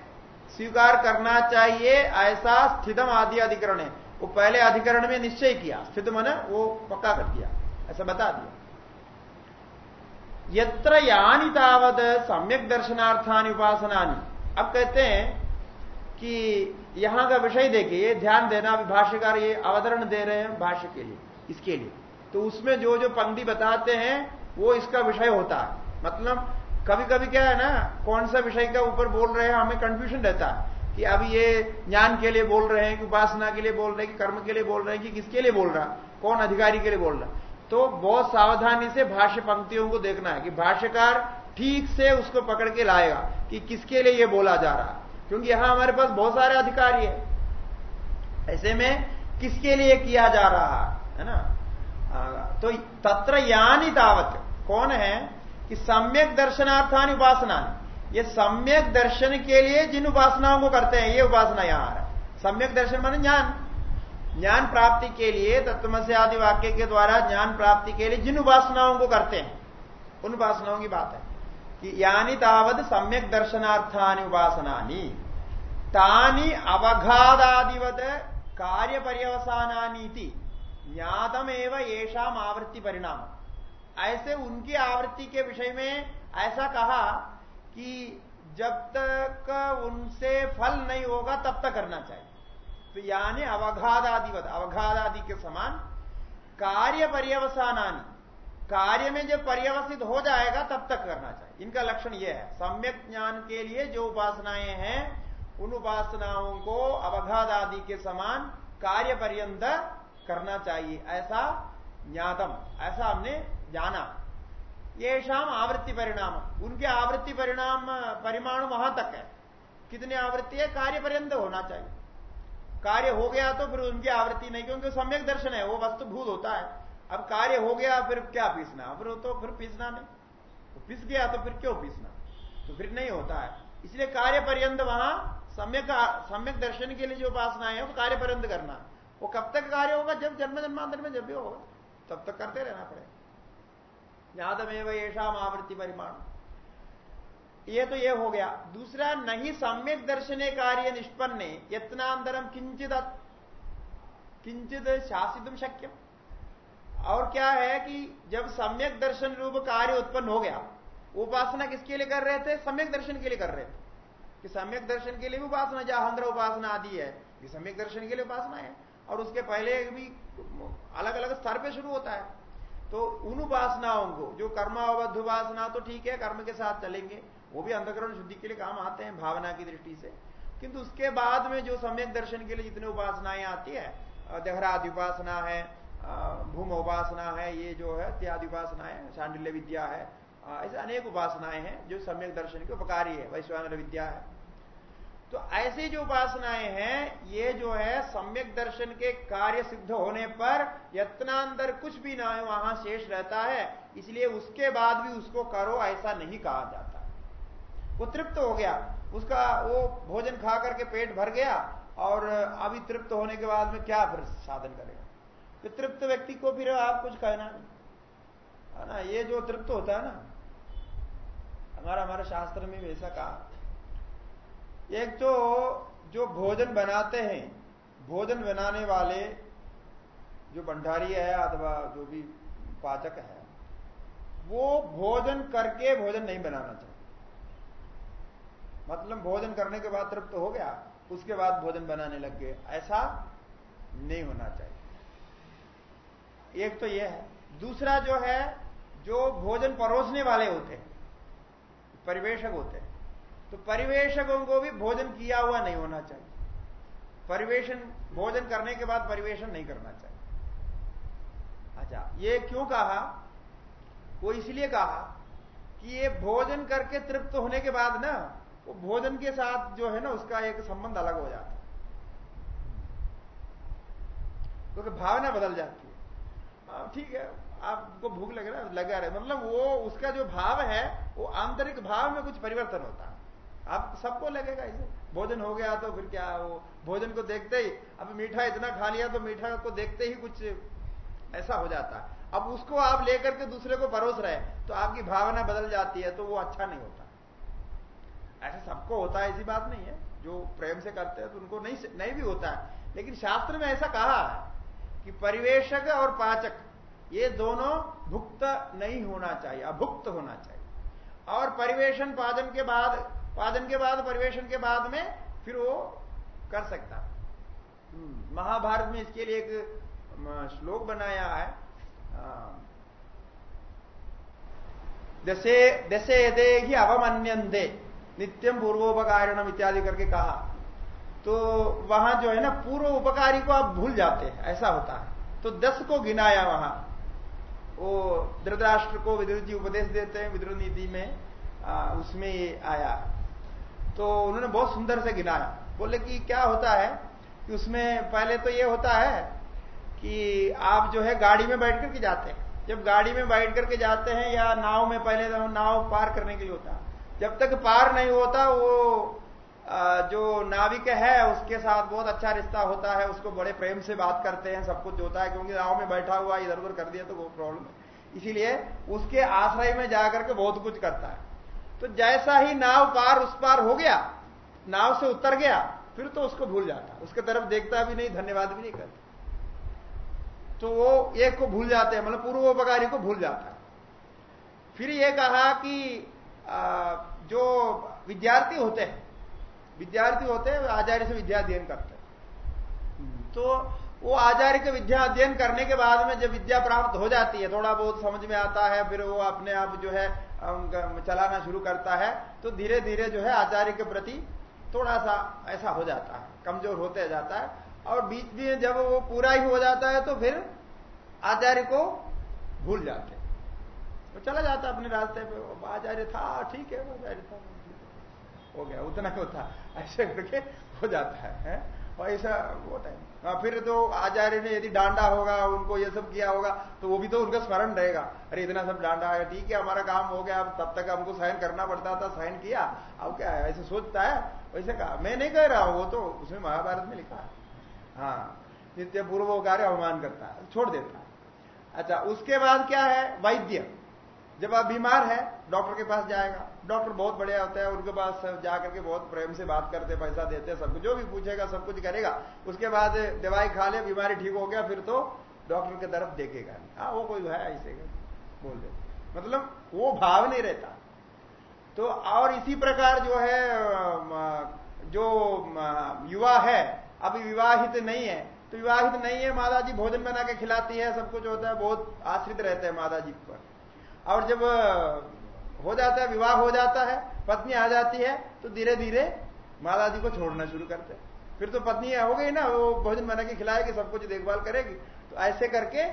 स्वीकार करना चाहिए, ऐसा स्थितम आदि अधिकरण है। वो पहले अधिकरण में निश्चय किया, स्थित मन, वो पक्का कर दिया। ऐसा बता दिया। यत्र यानी तावत सम्यक दर्शनार्थानी उपासनानी। अब कहते हैं कि यहाँ का विषय देखिए ध्यान देना, अभी भाष्यकार ये अवतरण दे रहे हैं भाष्य के लिए, इसके लिए। तो उसमें जो जो पंक्ति बताते हैं, वो इसका विषय होता है। मतलब कभी कभी क्या है ना, कौन सा विषय का ऊपर बोल रहे हैं, हमें कंफ्यूजन रहता है कि अब ये ज्ञान के लिए बोल रहे हैं, कि उपासना के लिए बोल रहे हैं, कि कर्म के लिए बोल रहे हैं, कि किसके लिए बोल रहा, कौन अधिकारी के लिए बोल रहा। तो बहुत सावधानी से भाष्य पंक्तियों को देखना है कि भाष्यकार ठीक से उसको पकड़ के लाएगा कि किसके लिए ये बोला जा रहा। क्योंकि यहाँ हमारे पास बहुत सारे अधिकारी है। ऐसे में किसके लिए किया जा रहा, है ना? तो तत्र यानी तावत। कौन है? कि सम्यक दर्शनार्थानी उपासना। ये सम्यक दर्शन के लिए जिन उपासनाओं को करते हैं, ये उपासना यहाँ आ रहा है। सम्यक दर्शन मान ज्ञान। ज्ञान प्राप्ति के लिए तत्वमस्य आदि वाक्य के द्वारा ज्ञान प्राप्ति के लिए जिन उपासनाओं को करते हैं, उन उपासनाओं की बात है कि यानी तावत सम्यक दर्शनार्थानी उपासनानी, तानी अवघादादिवत कार्य पर्यवसानी ज्ञातम एवं येषाम आवृत्ति परिणाम ऐसे उनकी आवृत्ति के विषय में ऐसा कहा कि जब तक उनसे फल नहीं होगा, तब तक करना चाहिए। तो यानी अवघाद आदिवत अवघाद आदि के समान कार्य पर्यवसानी कार्य में जब पर्यवसित हो जाएगा, तब तक करना चाहिए। इनका लक्षण यह है, सम्यक ज्ञान के लिए जो उपासनाएँ हैं, उन उपासनाओं को अवघाद आदि के समान कार्य पर्यंत करना चाहिए। ऐसा ज्ञातम, ऐसा हमने जाना। ये शाम आवृत्ति परिणाम, उनके आवृत्ति परिणाम, परिमाण वहाँ तक है। कितने आवृत्ति है? कार्य पर्यंत होना चाहिए। कार्य हो गया तो फिर उनकी आवृत्ति नहीं, क्योंकि सम्यक दर्शन है, वो वस्तुभूत होता है। अब कार्य हो गया, फिर क्या पीसना? फिर तो फिर पीसना नहीं। तो पिस गया तो फिर क्यों पीसना? तो फिर नहीं होता है। इसलिए कार्य पर्यंत वहाँ सम्यक सम्यक दर्शन के लिए जो उपासना है, वो कार्य पर्यंत करना। वो कब तक कार्य होगा? जब जन्म जन्मांतर में जब भी होगा। तब तक करते रहना पड़ेगा। ज्ञातमेव येषाम आवृत्ति परिमाण ये तो ये हो गया। दूसरा, नहीं सम्यक दर्शने कार्य निष्पन्ने यत्नांतरम किंचित किंचित शासित शक्यम। और क्या है कि जब सम्यक दर्शन रूप कार्य उत्पन्न हो गया, उपासना किसके लिए कर रहे थे? सम्यक दर्शन के लिए कर रहे थे। कि सम्यक दर्शन के लिए भी उपासना जहांग्र उपासना आदि है, ये सम्यक दर्शन के लिए उपासना है। और उसके पहले भी अलग अलग स्तर पे शुरू होता है। तो उन उपासनाओं को, जो कर्मावध उपासना तो ठीक है, कर्म के साथ चलेंगे वो भी अंधकरण शुद्धि के लिए काम आते हैं, भावना की दृष्टि से। किंतु उसके बाद में जो सम्यक दर्शन के लिए जितने उपासनाएँ आती है दहरादि उपासना है भूम उपासना है, ये जो है त्यादि उपासना है शांडिल्य विद्या है ऐसे अनेक उपासनाएँ हैं जो सम्यक दर्शन के उपकारी है वैश्वान विद्या है। तो ऐसी जो उपासनाएँ हैं, ये जो है, सम्यक दर्शन के कार्य सिद्ध होने पर यत्नांतर कुछ भी ना है, वहाँ शेष रहता है। इसलिए उसके बाद भी उसको करो, ऐसा नहीं कहा जाता। वो तृप्त हो गया। उसका वो भोजन खा करके पेट भर गया और अभी तृप्त होने के बाद में क्या फिर साधन करेगा? तो तृप्त व्यक्ति को फिर आप कुछ कहना है ना, ये जो तृप्त होता है ना, हमारा हमारे शास्त्र में भी ऐसा कहा। एक तो जो भोजन बनाते हैं, भोजन बनाने वाले जो भंडारी है अथवा जो भी पाचक है, वो भोजन करके भोजन नहीं बनाना चाहिए। मतलब भोजन करने के बाद तृप्त हो गया, उसके बाद भोजन बनाने लग गए। ऐसा नहीं होना चाहिए। एक तो यह है। दूसरा जो है, जो भोजन परोसने वाले होते हैं, परिवेशक होते हैं तो परिवेशकों को भी भोजन किया हुआ नहीं होना चाहिए। परिवेशन, भोजन करने के बाद परिवेशन नहीं करना चाहिए। अच्छा ये क्यों कहा? वो इसलिए कहा कि ये भोजन करके तृप्त होने के बाद ना वो भोजन के साथ जो है ना उसका एक संबंध अलग हो जाता है। क्योंकि भावना बदल जाती है। हाँ, ठीक है आपको भूख लग रहा है लगा रहे मतलब वो उसका जो भाव है वो आंतरिक भाव में कुछ परिवर्तन होता है। आप सबको लगेगा इसे। भोजन हो गया तो फिर क्या वो भोजन को देखते ही अब मीठा इतना खा लिया तो मीठा को देखते ही कुछ ऐसा हो जाता है। अब उसको आप लेकर के दूसरे को परोस रहे तो आपकी भावना बदल जाती है तो वो अच्छा नहीं होता। ऐसा सबको होता है ऐसी बात नहीं है। जो प्रेम से करते हैं तो उनको नहीं नहीं भी होता है। लेकिन शास्त्र में ऐसा कहा है कि परिवेशक और पाचक ये दोनों भुक्त नहीं होना चाहिए अभुक्त होना चाहिए। और परिवेशन पाचन के बाद पादन के बाद परिवेशन के बाद में फिर वो कर सकता हम्म, महाभारत में इसके लिए एक श्लोक बनाया है। दसे दसे दे ही अवमन्यंदे नित्यम पूर्वोपकारणम इत्यादि करके कहा। तो वहाँ जो है ना पूर्व उपकारी को आप भूल जाते हैं ऐसा होता है। तो दस को गिनाया वहाँ। वो धृतराष्ट्र को विद्युत जी उपदेश देते हैं विद्युत नीति में आ, उसमें आया। तो उन्होंने बहुत सुंदर से गिनाया। बोले कि क्या होता है कि उसमें पहले तो ये होता है कि आप जो है गाड़ी में बैठ करके जाते हैं। जब गाड़ी में बैठ करके जाते हैं या नाव में पहले तो नाव पार करने के लिए होता है। जब तक पार नहीं होता, वो जो नाविक है, उसके साथ बहुत अच्छा रिश्ता होता है, उसको बड़े प्रेम से बात करते हैं, सब कुछ होता है, क्योंकि नाव में बैठा हुआ, इधर उधर कर दिया तो वो प्रॉब्लम है। इसीलिए उसके आश्रय में जाकर के बहुत कुछ करता है। तो जैसा ही नाव पार, उस पार हो गया, नाव से उतर गया, फिर तो उसको भूल जाता है। उसके तरफ़ देखता भी नहीं, धन्यवाद भी नहीं करता। तो वो एक को भूल जाते हैं मतलब पूर्वोपकारी को भूल जाता है। फिर ये कहा कि जो विद्यार्थी होते हैं, विद्यार्थी होते हैं आचार्य से विद्या अध्ययन करते हैं। तो वो आचार्य के विद्या अध्ययन करने के बाद में जब विद्या प्राप्त हो जाती है, थोड़ा बहुत समझ में आता है, फिर वो अपने आप जो है चलाना शुरू करता है तो धीरे धीरे जो है आचार्य के प्रति थोड़ा सा ऐसा हो जाता है, कमज़ोर होते जाता है। और बीच में जब वो पूरा ही हो जाता है तो फिर आचार्य को भूल जाते तो चला जाता अपने रास्ते पे वो आचार्य था ठीक है वो आचार्य था। हो गया उतना ही होता ऐसे करके हो जाता है, है? और ऐसा होता है हाँ, फिर तो आचार्य ने यदि डांडा होगा उनको ये सब किया होगा तो वो भी तो उनका स्मरण रहेगा। अरे इतना सब डांडा है ठीक है हमारा काम हो गया अब तब तक हमको सहन करना पड़ता था सहन किया। अब क्या है ऐसे सोचता है वैसे कहा मैं नहीं कह रहा हूँ वो तो उसमें महाभारत में लिखा है। हाँ नित्य पूर्व कार्य अवमान करता है छोड़ देता है। अच्छा उसके बाद क्या है वैद्य। जब आप बीमार है, डॉक्टर के पास जाएगा। डॉक्टर बहुत बढ़िया होता है, उनके पास जाकर के बहुत प्रेम से बात करते पैसा देते सब कुछ, जो भी पूछेगा, सब कुछ करेगा। उसके बाद दवाई खा ले बीमारी ठीक हो गया, फिर तो डॉक्टर की तरफ़ देखेगा। हाँ वो कोई है, ऐसे बोल दे। मतलब वो भाव नहीं रहता। तो और इसी प्रकार जो है जो युवा है, अभी विवाहित नहीं है तो विवाहित नहीं है माता जी भोजन बना के खिलाती है, सब कुछ होता है, बहुत आश्रित रहते हैं माता जी पर। और जब हो जाता है, विवाह हो जाता है, पत्नी आ जाती है तो धीरे धीरे माता जी को छोड़ना शुरू करते हैं। फिर तो पत्नी हो गई ना, वो भोजन बना के खिलाएगी, सब कुछ देखभाल करेगी। तो ऐसे करके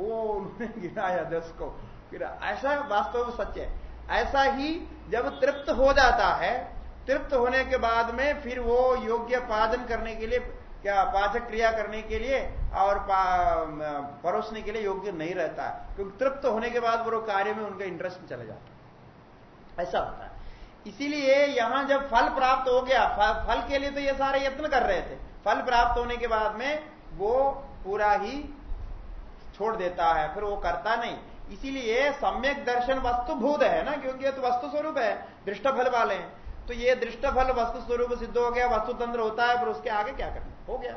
वो उन्होंने गिराया दस को। फिर ऐसा वास्तव में सच है। ऐसा ही जब तृप्त हो जाता है, तृप्त होने के बाद में फिर वो योग्य पादन करने के लिए क्या पाचक क्रिया करने के लिए और परोसने के लिए योग्य नहीं रहता। क्योंकि तृप्त होने के बाद वो कार्य में उनका इंटरेस्ट चले जाता ऐसा होता है। इसीलिए यहाँ जब फल प्राप्त हो गया, फल के लिए तो ये सारे यत्न कर रहे थे। फल प्राप्त होने के बाद में वो पूरा ही छोड़ देता है, फिर वो करता नहीं। इसीलिए सम्यक दर्शन वस्तुभूत है ना, क्योंकि ये तो वस्तु स्वरूप है दृष्ट फल वाले हैं। तो ये दृष्ट फल वस्तु स्वरूप सिद्ध हो गया, वस्तु तंत्र होता है, फिर उसके आगे क्या करना हो गया।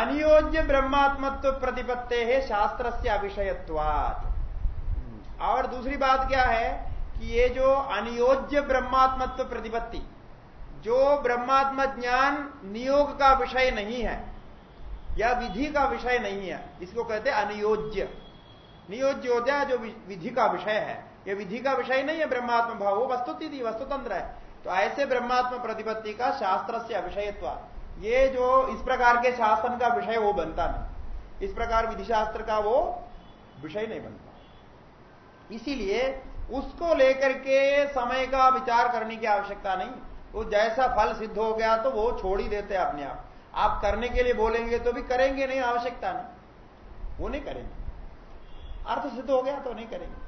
अनियोज्य ब्रह्मात्मत्व प्रतिपत्ते है शास्त्र से अविषयत्वात। और दूसरी बात क्या है कि ये जो अनियोज्य ब्रह्मात्मत्व प्रतिपत्ति, जो ब्रह्मात्म ज्ञान नियोग का विषय नहीं है, या विधि का विषय नहीं है, इसको कहते अनियोज्य। नियोज्य होता जो विधि का विषय है। यह विधि का विषय नहीं है ब्रह्मात्म भाव वो वस्तुति वस्तुतंत्र है। तो ऐसे ब्रह्मात्म प्रतिपत्ति का शास्त्र से अविषयत्व। ये जो इस प्रकार के शासन का विषय वो बनता नहीं। इस प्रकार विधि शास्त्र का वो विषय नहीं बनता। इसीलिए उसको लेकर के समय का विचार करने की आवश्यकता नहीं। वो जैसा फल सिद्ध हो गया तो वो छोड़ ही देते अपने आप। आप करने के लिए बोलेंगे तो भी करेंगे नहीं, आवश्यकता नहीं। वो नहीं करेंगे। अर्थ सिद्ध हो गया तो नहीं करेंगे।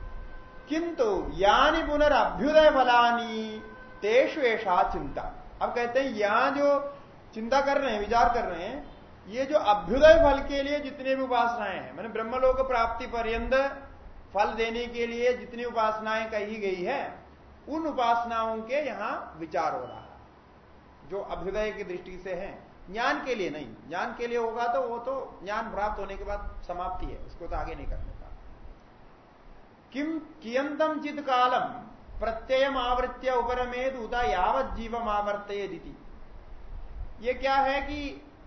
किंतु यानी पुनर्भ्युदय फलानी तेषु ऐसा चिंता अब कहते हैं, यहाँ जो चिंता कर रहे हैं, विचार कर रहे हैं, ये जो अभ्युदय फल के लिए जितने भी उपासनाएँ हैं, मैंने ब्रह्मलोक प्राप्ति पर्यंत फल देने के लिए जितनी उपासनाएँ कही गई है, उन उपासनाओं के यहाँ विचार हो रहा है, जो अभ्युदय की दृष्टि से है। ज्ञान के लिए नहीं। ज्ञान के लिए होगा तो वो तो ज्ञान प्राप्त होने के बाद समाप्ति है, उसको तो आगे नहीं करने का किम कियंतम चित कालम प्रत्यय आवृत्य उपरमेद उदा यावत जीवम आवर्तयदिति ये क्या है कि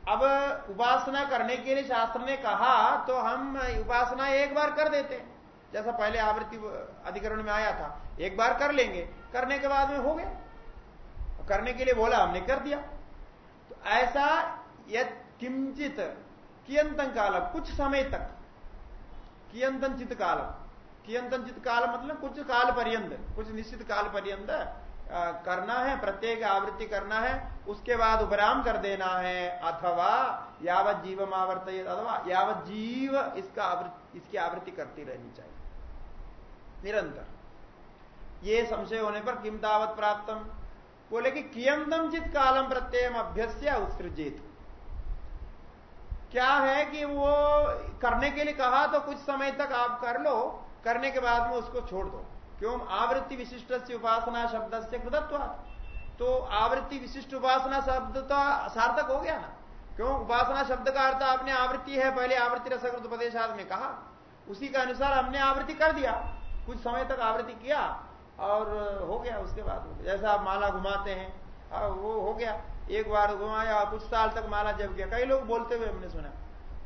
अब उपासना करने के लिए शास्त्र ने कहा तो हम उपासना एक बार कर देते हैं। जैसा पहले आवृत्ति अधिकरण में आया था, एक बार कर लेंगे। करने के बाद में हो गया। करने के लिए बोला, हमने कर दिया। तो ऐसा यद किंचित कियंतन काल कुछ समय तक, कियंतन चित काल कियंतन चित काल मतलब कुछ काल पर्यंत, कुछ निश्चित काल पर्यंत करना है, प्रत्येक आवृत्ति करना है, उसके बाद उपराम कर देना है, अथवा यावत जीव आवर्त अथवा यावत जीव इसका इसकी आवृत्ति करती रहनी चाहिए। निरंतर। ये संशय होने पर किम दावत प्राप्तम? बोले कि कियंतम चित कालम प्रत्यय अभ्यस्य उत्सृजित। क्या है कि वो करने के लिए कहा तो कुछ समय तक आप कर लो करने के बाद में उसको छोड़ दो। क्यों? आवृत्ति विशिष्ट से उपासना शब्द से कृतत्व तो आवृत्ति विशिष्ट उपासना शब्द तो सार्थक हो गया ना। क्यों? उपासना शब्द का अर्थ आपने आवृत्ति है, पहले आवृत्ति रसकृत उपदेशाद में कहा। उसी के अनुसार हमने आवृत्ति कर दिया। कुछ समय तक आवृत्ति किया और हो गया उसके बाद। जैसा आप माला घुमाते हैं वो हो गया। एक बार घुमाया, कुछ साल तक माला जब गया कई लोग बोलते हुए हमने सुना,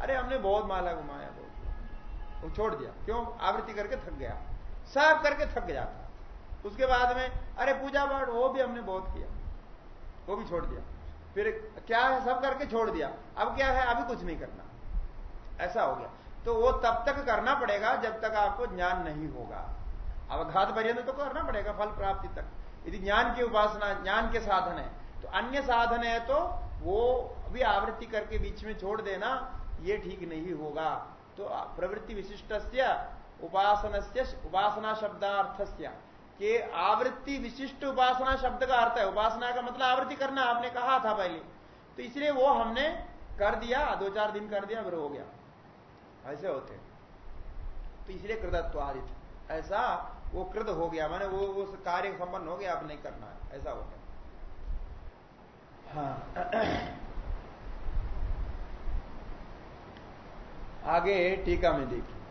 अरे, हमने बहुत माला घुमाया। वो छोड़ दिया। क्यों? आवृत्ति करके थक गया। सब करके थक जाता उसके बाद में, अरे पूजा पाठ, वो भी हमने बहुत किया। वो भी छोड़ दिया। फिर क्या है? सब करके छोड़ दिया। अब क्या है? अभी कुछ नहीं करना। ऐसा हो गया। तो वो तब तक करना पड़ेगा जब तक आपको ज्ञान नहीं होगा। अवघात पर्यंत तो करना पड़ेगा, फल प्राप्ति तक। यदि ज्ञान की उपासना, ज्ञान के साधन है तो अन्य साधन है तो वो भी आवृत्ति करके बीच में छोड़ देना, ये ठीक नहीं होगा। तो प्रवृत्ति विशिष्ट उपासन उपासना शब्दार्थ के आवृत्ति विशिष्ट उपासना शब्द का अर्थ है उपासना का मतलब आवृत्ति करना, आपने कहा था पहले। तो इसलिए वो हमने कर दिया, दो चार दिन कर दिया, फिर हो गया। ऐसे होते तो इसलिए कृतत्वादित। ऐसा वो कृत हो गया, माने वो उस कार्य संपन्न हो गया, अब नहीं करना ऐसा हो। गया हाँ। आगे टीका में देखिए।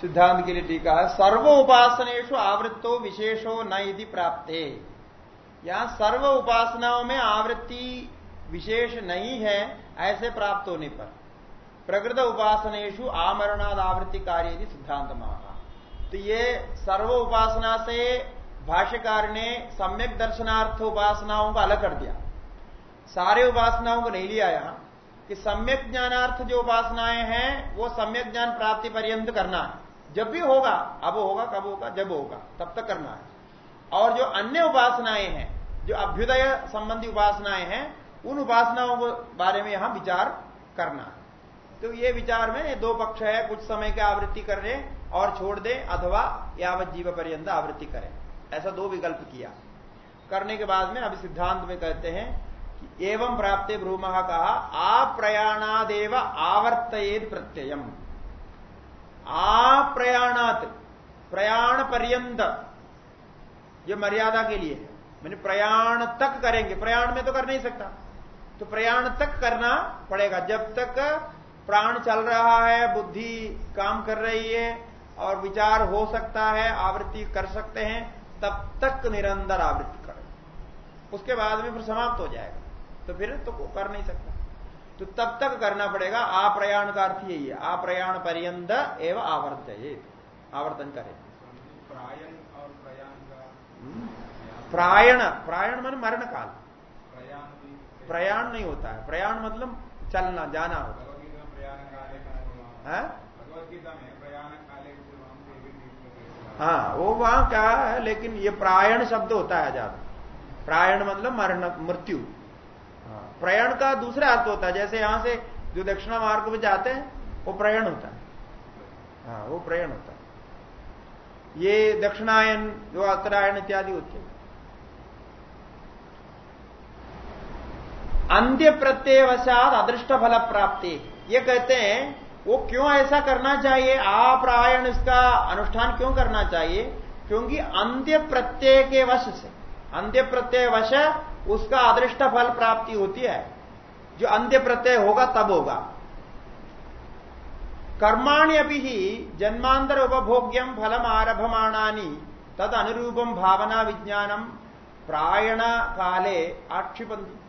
सिद्धांत के लिए टीका है, सर्व उपासनेशु आवृत्तो विशेषो न यदि प्राप्त। यहाँ सर्व उपासनाओं में आवृत्ति विशेष नहीं है, ऐसे प्राप्त होने पर। प्रकृत उपासनेशु आमरणाद आवृत्ति कार्य यदि सिद्धांत महा तो ये सर्व उपासना से भाष्यकार ने सम्यक दर्शनार्थ उपासनाओं को अलग कर दिया। सारे उपासनाओं को नहीं लिया यहाँ, कि सम्यक ज्ञानार्थ जो उपासनाएँ हैं, वो सम्यक ज्ञान प्राप्ति पर्यंत करना है। जब भी होगा, अब होगा, कब होगा, जब होगा, तब तक करना है। और जो अन्य उपासनाएँ हैं, जो अभ्युदय संबंधी उपासनाएँ हैं, उन उपासनाओं के बारे में यहाँ विचार करना है। तो ये विचार में ये दो पक्ष है, कुछ समय की आवृत्ति कर रहे और छोड़ दे, अथवा यावत जीव पर्यंत आवृत्ति करें। ऐसा दो विकल्प किया। करने के बाद में अभी सिद्धांत में कहते हैं कि एवं प्राप्त ब्रूमहा कहा, आप्रयाणादेव आवर्तयेद प्रत्ययम। आप्रयाणात प्रयाण पर्यंत ये मर्यादा के लिए है। मैंने प्रयाण तक करेंगे, प्रयाण में तो कर नहीं सकता। तो प्रयाण तक करना पड़ेगा। जब तक प्राण चल रहा है, बुद्धि काम कर रही है, और विचार हो सकता है, आवृत्ति कर सकते हैं तब तक निरंतर आवृत्ति करें। उसके बाद में फिर समाप्त हो जाएगा। तो फिर तो कर नहीं सकता। तो तब तक करना पड़ेगा आप्रयाण का अर्थ यही है। आप्रयाण पर्यंत एवं आवर्त आवर्तन करे। प्रायण प्रायण मान मरण काल। प्रयाण नहीं होता है। प्रयाण मतलब चलना जाना होता है। हाँ वो वहाँ क्या है, लेकिन ये प्रायण शब्द होता है ज़्यादा प्रायण मतलब मरण, मृत्यु। प्रयाण का दूसरा अर्थ होता है, जैसे यहाँ से जो दक्षिणा मार्ग में जाते हैं, वो प्रयाण होता है। हाँ वो प्रयाण होता है। ये दक्षिणायन, जो उत्तरायण इत्यादि होते हैं। अंत्य प्रत्ययवशात अदृष्ट फल प्राप्ति। ये कहते हैं वो क्यों ऐसा करना चाहिए? आप्रायण इसका अनुष्ठान क्यों करना चाहिए? क्योंकि अंत्य प्रत्यय के वश से, अंत्य प्रत्यय वश उसका अदृष्ट फल प्राप्ति होती है। जो अंत्य प्रत्यय होगा, तब होगा। कर्माणी अभी ही जन्मांतर उपभोग्यम फलम आरभमाणानी तद अनुरूपम भावना विज्ञानम प्रायण काले आक्षिपंती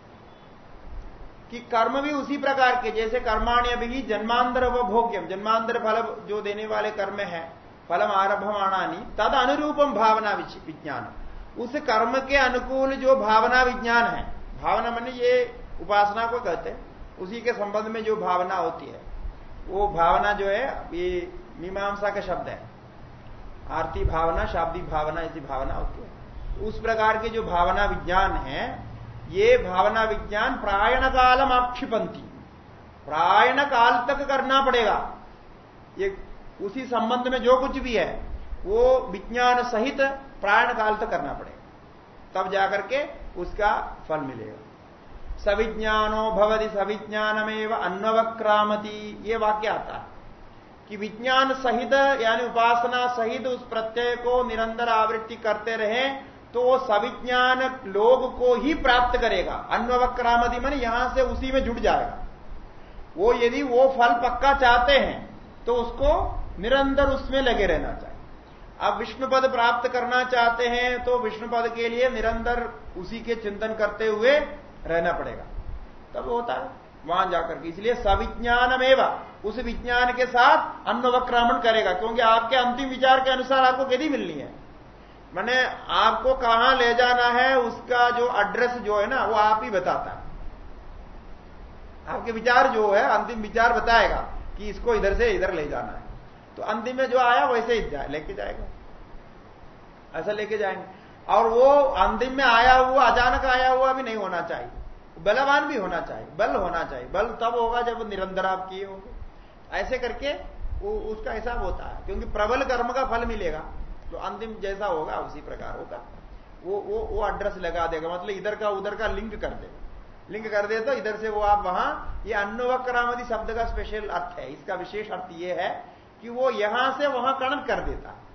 कि कर्म भी उसी प्रकार के, जैसे कर्माणी अभी जन्मांतर उपभोग्यम जन्मांतर फल जो देने वाले कर्म है, फलम आरभमाणानी, तद अनुरूपम भावना विज्ञान। उस कर्म के अनुकूल जो भावना विज्ञान है, भावना मन ये उपासना को कहते हैं, उसी के संबंध में जो भावना होती है, वो भावना जो है, ये मीमांसा का शब्द है। आरती भावना शाब्दी भावना, ऐसी भावना होती है। उस प्रकार के जो भावना विज्ञान है ये भावना विज्ञान प्रायण कालम आक्षिपंती। प्रायण काल तक करना पड़ेगा। ये उसी संबंध में जो कुछ भी है, वो विज्ञान सहित प्रायण काल तक करना पड़ेगा। तब जाकर के उसका फल मिलेगा। सविज्ञानो भवति, सविज्ञानमेव अन्वक्रामती, ये वाक्य आता है। कि विज्ञान सहित, यानी उपासना सहित उस प्रत्यय को निरंतर आवृत्ति करते रहे तो वो सविज्ञान लोग को ही प्राप्त करेगा। अन्वक्रामति मन यहाँ से उसी में जुड़ जाएगा। वो यदि वो फल पक्का चाहते हैं तो उसको निरंतर उसमें लगे रहना चाहिए। अब विष्णु पद प्राप्त करना चाहते हैं तो विष्णु पद के लिए निरंतर उसी के चिंतन करते हुए रहना पड़ेगा। तब होता है, वहाँ जाकर के। इसलिए सविज्ञान उस विज्ञान के साथ अन्नवक्रामण करेगा, क्योंकि आपके अंतिम विचार के अनुसार आपको यदि मिलनी है। मैंने आपको कहाँ ले जाना है उसका जो एड्रेस जो है ना वो आप ही बताता है। आपके विचार जो है अंतिम विचार बताएगा कि इसको इधर से इधर ले जाना है। तो अंतिम में जो आया वैसे ही जा, लेके जाएगा। ऐसा लेके जाएँगे। और वो अंतिम में आया हुआ अचानक आया हुआ भी नहीं होना चाहिए। बलवान भी होना चाहिए बल होना चाहिए। बल तब होगा जब निरंतर आप किए होंगे। ऐसे करके उसका हिसाब होता है क्योंकि प्रबल कर्म का फल मिलेगा। तो अंतिम जैसा होगा, उसी प्रकार होगा। वो वो वो एड्रेस लगा देगा मतलब इधर का, उधर का लिंक कर देगा लिंक कर दे तो इधर से वो आप वहाँ, ये अन्नवक्रामदी शब्द का स्पेशल अर्थ है। इसका विशेष अर्थ ये है कि वो यहाँ से वहाँ कणन कर देता। है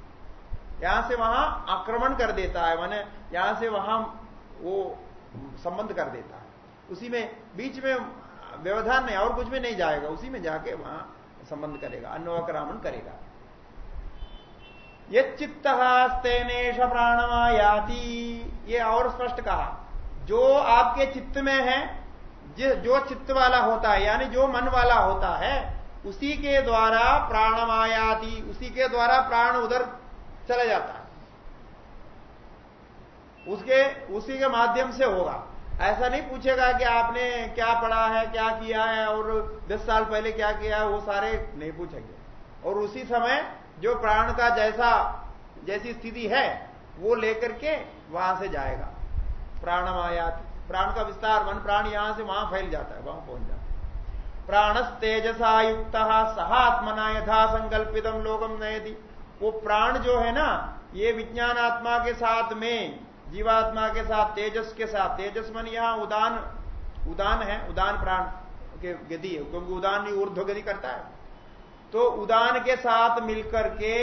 यहाँ से वहाँ आक्रमण कर देता है, माने यहाँ से वहाँ वो संबंध कर देता है। उसी में, बीच में व्यवधान नहीं, और कुछ भी नहीं जाएगा। उसी में जाके वहाँ संबंध करेगा, अन्नवक्रामण करेगा। ये चित्त प्राणमायाति। ये और स्पष्ट कहा। जो आपके चित्त में है जो चित्त वाला होता है, यानी जो मन वाला होता है, उसी के द्वारा प्राणमायाति, उसी के द्वारा प्राण उधर चला जाता है। उसके, उसी के माध्यम से होगा। ऐसा नहीं पूछेगा कि आपने क्या पढ़ा है, क्या किया है, और दस साल पहले क्या किया है, वो सारे नहीं पूछेंगे। और उसी समय जो प्राण का जैसा, जैसी स्थिति है, वो लेकर के वहाँ से जाएगा। प्राणमायात, प्राण का विस्तार मन प्राण यहाँ से वहाँ फैल जाता है, वहाँ पहुँच जाता है। प्राणस तेजसा युक्त सहात्मना यथा संकल्पितम लोकम नयति। वो प्राण जो है ना, ये विज्ञान आत्मा के साथ में, जीवात्मा के साथ, तेजस के साथ, तेजस मन यहाँ उदान उदान है, उदान प्राण के गति है, क्योंकि उदान ऊर्ध्व गति करता है। तो उदान के साथ मिलकर के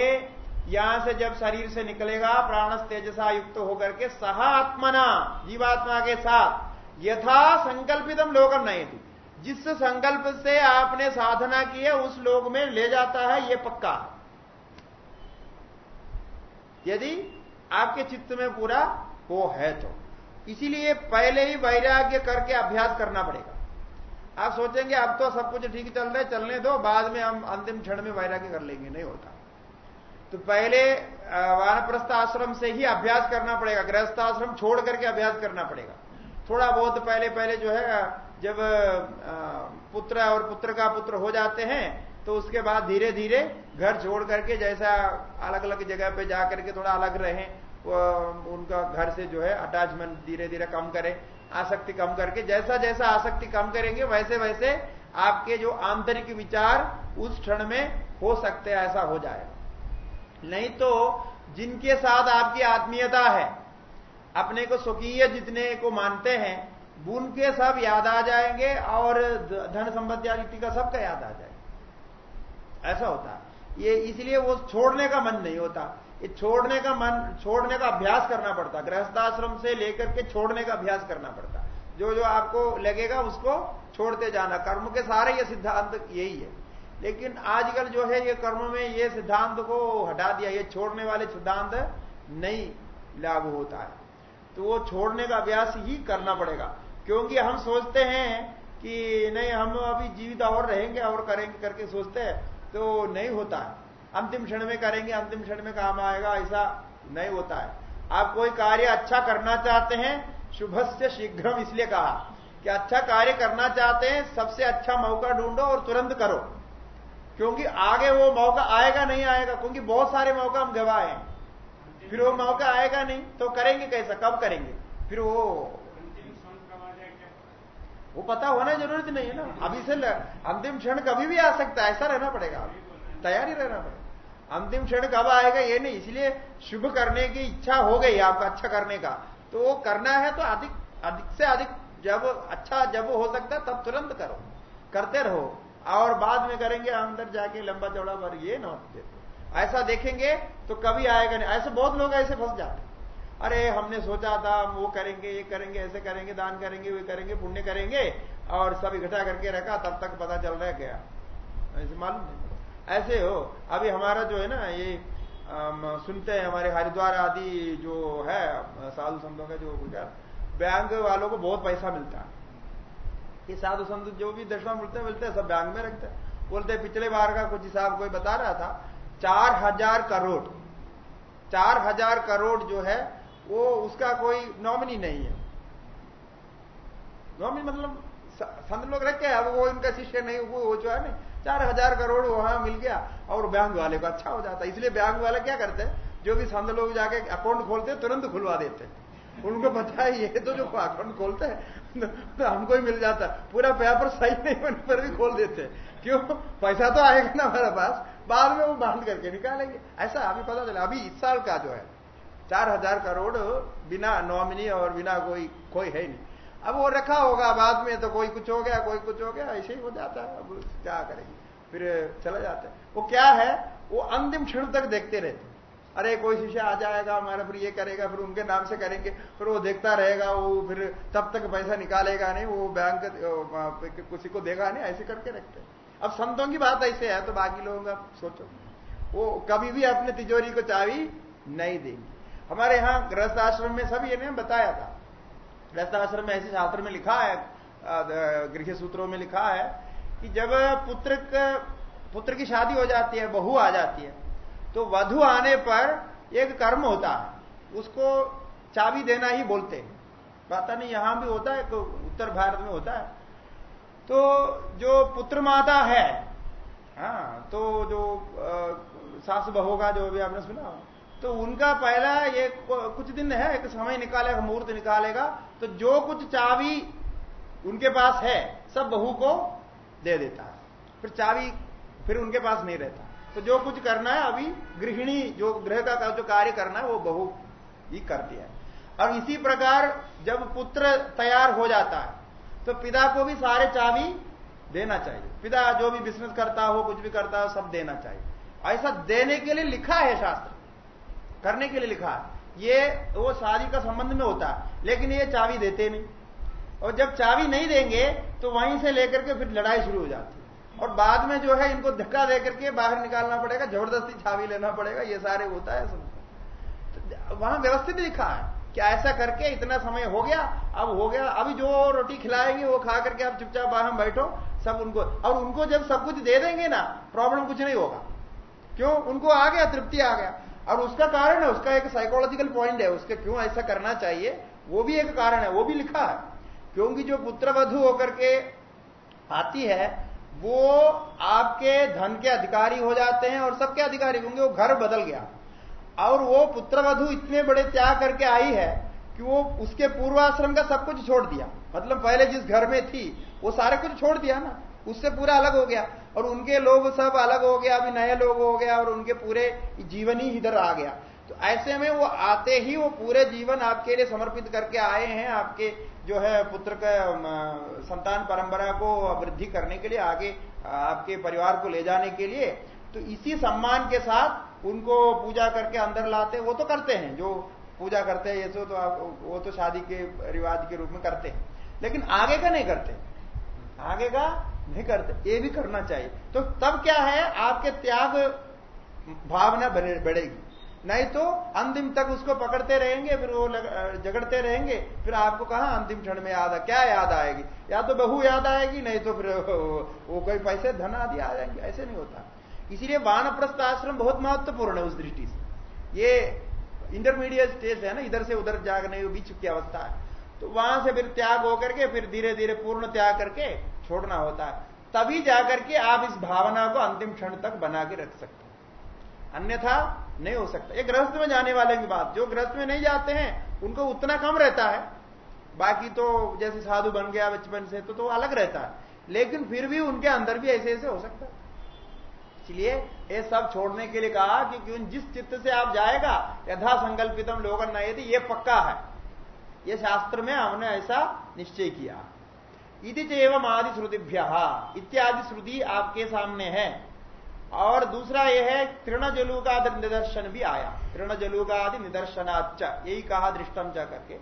यहाँ से जब शरीर से निकलेगा, प्राण तेजसा युक्त होकर के सहा आत्मना, जीवात्मा के साथ, यथा संकल्पितम लोकम नहीं थी जिस संकल्प से आपने साधना की है, उस लोक में ले जाता है, ये पक्का। यदि आपके चित्त में पूरा वो है तो। इसीलिए पहले ही वैराग्य करके अभ्यास करना पड़ेगा। आप सोचेंगे अब तो सब कुछ ठीक चल रहा है, चलने दो, बाद में हम अंतिम क्षण में वैराग्य कर लेंगे, नहीं होता। तो पहले वानप्रस्थ आश्रम से ही अभ्यास करना पड़ेगा, गृहस्थ आश्रम छोड़ करके अभ्यास करना पड़ेगा। थोड़ा बहुत पहले पहले जो है, जब पुत्र और पुत्र का पुत्र हो जाते हैं तो उसके बाद धीरे धीरे घर छोड़ करके जैसा अलग अलग जगह पे जाकर के थोड़ा अलग रहे उनका घर से जो है अटैचमेंट धीरे धीरे कम करें। आसक्ति कम करके, जैसा जैसा आसक्ति कम करेंगे, वैसे वैसे आपके जो आंतरिक विचार उस क्षण में हो सकते हैं, ऐसा हो जाए। नहीं तो जिनके साथ आपकी आत्मीयता है, अपने को स्वकीय जितने को मानते हैं, उनके सब याद आ जाएँगे और धन संबंधी का सबका याद आ जाएगा। ऐसा होता। है ये इसलिए वो छोड़ने का मन नहीं होता। ये छोड़ने का मन, छोड़ने का अभ्यास करना पड़ता गृहस्थाश्रम से लेकर के छोड़ने का अभ्यास करना पड़ता जो जो आपको लगेगा उसको छोड़ते जाना। कर्म के सारे ये सिद्धांत यही है। लेकिन आजकल जो है ये कर्म में ये सिद्धांत को हटा दिया। ये छोड़ने वाले सिद्धांत नहीं लागू होता है। तो वो छोड़ने का अभ्यास ही करना पड़ेगा। क्योंकि हम सोचते हैं कि नहीं, हम अभी जीवित और रहेंगे और करेंगे करके सोचते हैं तो नहीं होता अंतिम क्षण में करेंगे, अंतिम क्षण में काम आएगा, ऐसा नहीं होता है। आप कोई कार्य अच्छा करना चाहते हैं शुभ से शीघ्रम, इसलिए कहा कि अच्छा कार्य करना चाहते हैं, सबसे अच्छा मौका ढूंढो और तुरंत करो। क्योंकि आगे वो मौका आएगा, नहीं आएगा, क्योंकि बहुत सारे मौका हम गवाए हैं। फिर वो मौका आएगा नहीं तो करेंगे कैसा? कब करेंगे? फिर वो वो पता होना ज़रूरत नहीं है ना। अभी से अंतिम क्षण कभी भी आ सकता है, ऐसा रहना पड़ेगा। तैयारी रहना पड़ेगा। अंतिम क्षण कब आएगा ये नहीं, इसलिए शुभ करने की इच्छा हो गई आपका अच्छा करने का। तो वो करना है तो अधिक अधिक से अधिक जब अच्छा जब हो सकता तब तुरंत करो, करते रहो। और बाद में करेंगे, अंदर जाके लंबा चौड़ा भर ये ना ऐसा देखेंगे तो कभी आएगा नहीं। ऐसे बहुत लोग ऐसे फंस जाते अरे, हमने सोचा था, हम वो करेंगे, ये करेंगे, ऐसे करेंगे, दान करेंगे, वो करेंगे, पुण्य करेंगे, और सब इकट्ठा करके रखा, तब तक पता चल रहा गया ऐसे मालूम नहीं। ऐसे हो। अभी हमारा जो है ना, ये सुनते हैं हमारे हरिद्वार आदि जो है, साधु संतों का जो बैंक वालों को बहुत पैसा मिलता है। ये साधु संत जो भी दशमा मिलते हैं मिलते हैं, सब बैंक में रखते हैं। बोलते पिछले बार का कुछ हिसाब कोई बता रहा था, चार हज़ार करोड़, चार हज़ार करोड़ जो है, वो उसका कोई नॉमिनी नहीं है। नॉमिनी मतलब संत लोग रखे अब वो इनका शिष्य नहीं, वो जो है ना चार हज़ार करोड़ वहाँ मिल गया और बैंक वाले को अच्छा हो जाता इसलिए बैंक वाले क्या करते हैं? जो भी संत लोग जाके अकाउंट खोलते तुरंत खुलवा देते उनको पता है, ये तो जो अकाउंट खोलते हैं तो हमको ही मिल जाता पूरा पेपर सही नहीं होने पर भी खोल देते क्यों? पैसा तो आएगा ना हमारे पास। बाद में वो बाँध करके निकालेंगे। ऐसा अभी पता चला। अभी इस साल का जो है, चार हज़ार करोड़ बिना नॉमिनी और बिना कोई कोई है नहीं। अब वो रखा होगा बाद में तो कोई कुछ हो गया, कोई कुछ हो गया, ऐसे ही हो जाता है। अब क्या करेंगे? फिर चला जाता है। वो क्या है? वो अंतिम क्षण तक देखते रहते अरे, कोई शिष्य आ जाएगा, हमारा फिर ये करेगा, फिर उनके नाम से करेंगे, फिर वो देखता रहेगा, वो फिर तब तक पैसा निकालेगा नहीं, वो बैंक किसी को देगा नहीं, ऐसे करके रखते अब संतों की बात ऐसे है तो बाकी लोगों का सोचो। वो कभी भी अपने तिजोरी को चाबी नहीं देंगे। हमारे यहाँ गृहस्थ आश्रम में सब ये बताया था। गृहस्थ में ऐसे शास्त्र में लिखा है गृह सूत्रों में लिखा है कि जब पुत्र पुत्र की शादी हो जाती है, बहू आ जाती है तो वधु आने पर एक कर्म होता है, उसको चाबी देना ही बोलते हैं। पता नहीं यहाँ भी होता है उत्तर भारत में होता है। तो जो पुत्र माता है हाँ तो जो सास बहू का जो भी आपने सुना तो उनका पहला ये कुछ दिन है, एक समय निकालेगा, मुहूर्त निकालेगा तो जो कुछ चाबी उनके पास है, सब बहू को दे देता है। फिर चाबी फिर उनके पास नहीं रहता। तो जो कुछ करना है, अभी गृहिणी, जो गृह का जो कार्य करना है, वो बहू ही करती है। और इसी प्रकार जब पुत्र तैयार हो जाता है तो पिता को भी सारे चाबी देना चाहिए। पिता जो भी बिज़नेस करता हो, कुछ भी करता हो, सब देना चाहिए। ऐसा देने के लिए लिखा है शास्त्र। करने के लिए लिखा। ये, वो शादी का संबंध में होता। लेकिन ये चाबी देते नहीं। और जब चाबी नहीं देंगे तो वहीं से लेकर के फिर लड़ाई शुरू हो जाती और बाद में जो है, इनको धक्का देकर के बाहर निकालना पड़ेगा, ज़बरदस्ती चाबी लेना पड़ेगा, ये सारे होता है सब तो वहाँ व्यवस्थित लिखा है कि ऐसा करके इतना समय हो गया, अब हो गया, अभी जो रोटी खिलाएँगे, वो खा करके आप चुपचाप बाहर बैठो, सब उनको, और उनको जब सब कुछ दे देंगे ना, प्रॉब्लम कुछ नहीं होगा। क्यों? उनको आ गया, तृप्ति आ गया। और उसका कारण है, उसका एक साइकोलॉजिकल पॉइंट है, उसके क्यों ऐसा करना चाहिए, वो भी एक कारण है, वो भी लिखा है। क्योंकि जो पुत्रवधु होकर के आती है, वो आपके धन के अधिकारी हो जाते हैं और सबके अधिकारी क्योंकि वो घर बदल गया। और वो पुत्रवधु इतने बड़े त्याग करके आई है कि वो उसके पूर्वाश्रम का सब कुछ छोड़ दिया। मतलब पहले जिस घर में थी, वो सारे कुछ छोड़ दिया ना, उससे पूरा अलग हो गया। और उनके लोग सब अलग हो गया, अभी नए लोग हो गया और उनके पूरे जीवन ही इधर आ गया। तो ऐसे में वो आते ही वो पूरे जीवन आपके लिए समर्पित करके आए हैं, आपके जो है पुत्र का संतान परंपरा को वृद्धि करने के लिए, आगे, आपके परिवार को ले जाने के लिए। तो इसी सम्मान के साथ उनको पूजा करके अंदर लाते, वो तो करते हैं, जो पूजा करते हैं, ये सो तो आप, वो तो शादी के, रिवाज के रूप में करते हैं। लेकिन आगे का नहीं करते। आगे का नहीं करते, ये भी करना चाहिए। तो तब क्या है, आपके त्याग भावना बढ़ेगी। नहीं तो अंतिम तक उसको पकड़ते रहेंगे, फिर वो झगड़ते रहेंगे, फिर आपको कहा, अंतिम क्षण में याद आ, क्या याद आएगी? या तो बहू याद आएगी, नहीं तो फिर वो कोई पैसे, धन आदि आ जाएँगे, ऐसे नहीं होता। इसीलिए वानप्रस्थ आश्रम बहुत महत्वपूर्ण है उस दृष्टि से। ये इंटरमीडिएट स्टेज है ना, इधर से उधर जागने बीच की अवस्था है। तो वहाँ से फिर त्याग होकर के फिर धीरे धीरे पूर्ण त्याग करके छोड़ना होता है तभी जाकर के आप इस भावना को अंतिम क्षण तक बना के रख सकते हैं। अन्यथा नहीं हो सकता। ये गृहस्थ में जाने वाले की बात जो गृहस्थ में नहीं जाते हैं उनको उतना कम रहता है। बाकी तो जैसे साधु बन गया बचपन से तो, तो अलग रहता है। लेकिन फिर भी उनके अंदर भी ऐसे ऐसे हो सकता है। इसलिए ये सब छोड़ने के लिए कहा कि क्यों जिस चित्त से आप जाएगा यथा संकल्पितम लोगन न यदि ये पक्का है। ये शास्त्र में हमने ऐसा निश्चय किया। इति एवं आदि श्रुतिभ्य इत्यादि श्रुति आपके सामने है। और दूसरा यह है तृण जलूका निदर्शन भी आया। तृण जलूकादि निदर्शनाच यही कहा दृष्टम जा करके।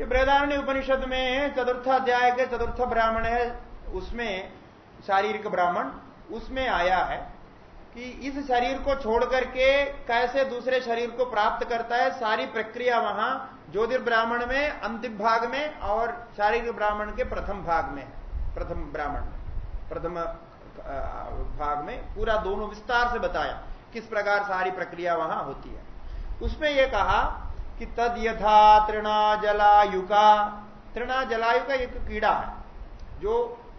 ये बृहदारण्य उपनिषद में चतुर्थ अध्याय के चतुर्थ ब्राह्मण है। उसमें, शारीरिक ब्राह्मण, उसमें आया है कि इस शरीर को छोड़ करके कैसे दूसरे शरीर को प्राप्त करता है, सारी प्रक्रिया वहाँ ज्योतिर्ब्राह्मण में, अंतिम भाग में और शारीरिक ब्राह्मण के प्रथम भाग में, प्रथम ब्राह्मण में प्रथम भाग में पूरा दोनों विस्तार से बताया किस प्रकार सारी प्रक्रिया वहाँ होती है। उसमें यह कहा कि तद यथा तृणा जलायुका तृणा जलायु का एक कीड़ा है, जो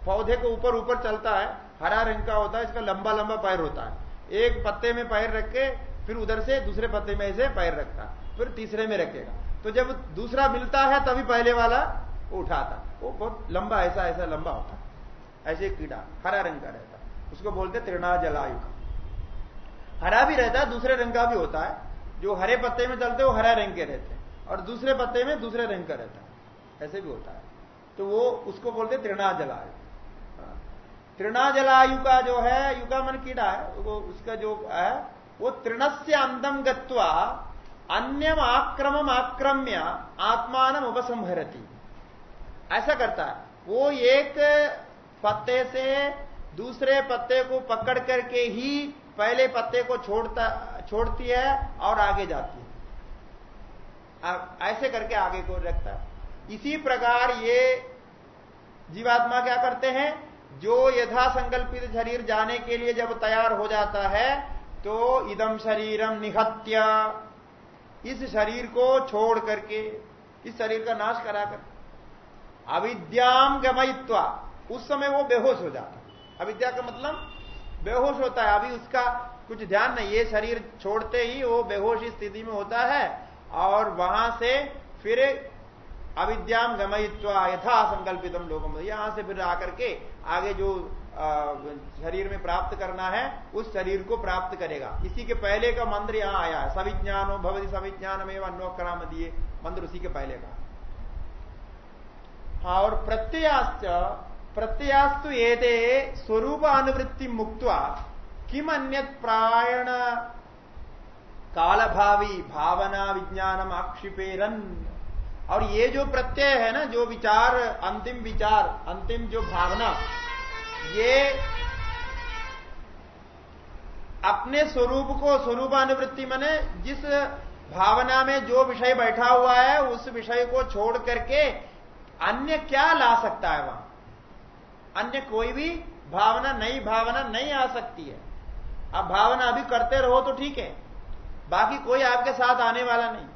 पौधे को ऊपर ऊपर चलता है, हरा रंग का होता है, इसका लंबा लंबा पैर होता है। एक पत्ते में पैर रख के, फिर उधर से दूसरे पत्ते में ऐसे पैर रखता है, फिर तीसरे में रखेगा। तो जब दूसरा मिलता है तभी पहले वाला उठाता। वो बहुत लंबा, ऐसा ऐसा लंबा होता। ऐसे कीड़ा, हरा रंग का रहता। उसको बोलते तृणा जलायु का हरा भी रहता है, दूसरे रंग का भी होता है। जो हरे पत्ते में चलते वो हरा रंग के रहते हैं। और दूसरे पत्ते में दूसरे रंग का रहता है। ऐसे भी होता है। तो वो उसको बोलते तृणा जलायु हाँ। जलायु का जो है युगा मन कीड़ा है, वो उसका जो है, वो तृणस्य अंतम गत्वा अन्यम आक्रम आक्रम्य आत्मान उपसंहरती। ऐसा करता है। वो एक पत्ते से दूसरे पत्ते को पकड़ करके ही पहले पत्ते को छोड़ता, छोड़ती है और आगे जाती है। ऐसे करके आगे को रखता है। इसी प्रकार ये जीवात्मा क्या करते हैं? जो यथा संकल्पित शरीर जाने के लिए जब तैयार हो जाता है तो इदम शरीरम निहत्या। इस शरीर को छोड़ करके, इस शरीर का नाश कराकर अविद्याम गमयित्वा, उस समय वो बेहोश हो जाता अविद्या का मतलब बेहोश होता है। अभी उसका कुछ ध्यान नहीं, ये शरीर छोड़ते ही वो बेहोश स्थिति में होता है और वहाँ से फिर अविद्याम गमयित्व यथा संकल्पितम लोगम यहाँ से फिर आकर के आगे जो शरीर में प्राप्त करना है, उस शरीर को प्राप्त करेगा। इसी के पहले का मंत्र यहाँ आया है, सविज्ञानो भवती सविज्ञान में दिए मंत्र उसी के पहले का। हाँ और प्रत्ययाश्च, प्रत्ययास्तु एते स्वरूप अनुवृत्ति मुक्त किम अन्य प्रायण कालभावी भावना विज्ञानम आक्षिपेरन। और ये जो प्रत्यय है ना, जो विचार, अंतिम विचार, अंतिम जो भावना ये अपने स्वरूप को स्वरूपानुवृत्ति, मने जिस भावना में जो विषय बैठा हुआ है, उस विषय को छोड़ करके अन्य क्या ला सकता है वहाँ? अन्य कोई भी भावना, नई भावना नहीं आ सकती है। आप भावना अभी करते रहो तो ठीक है। बाकी कोई आपके साथ आने वाला नहीं।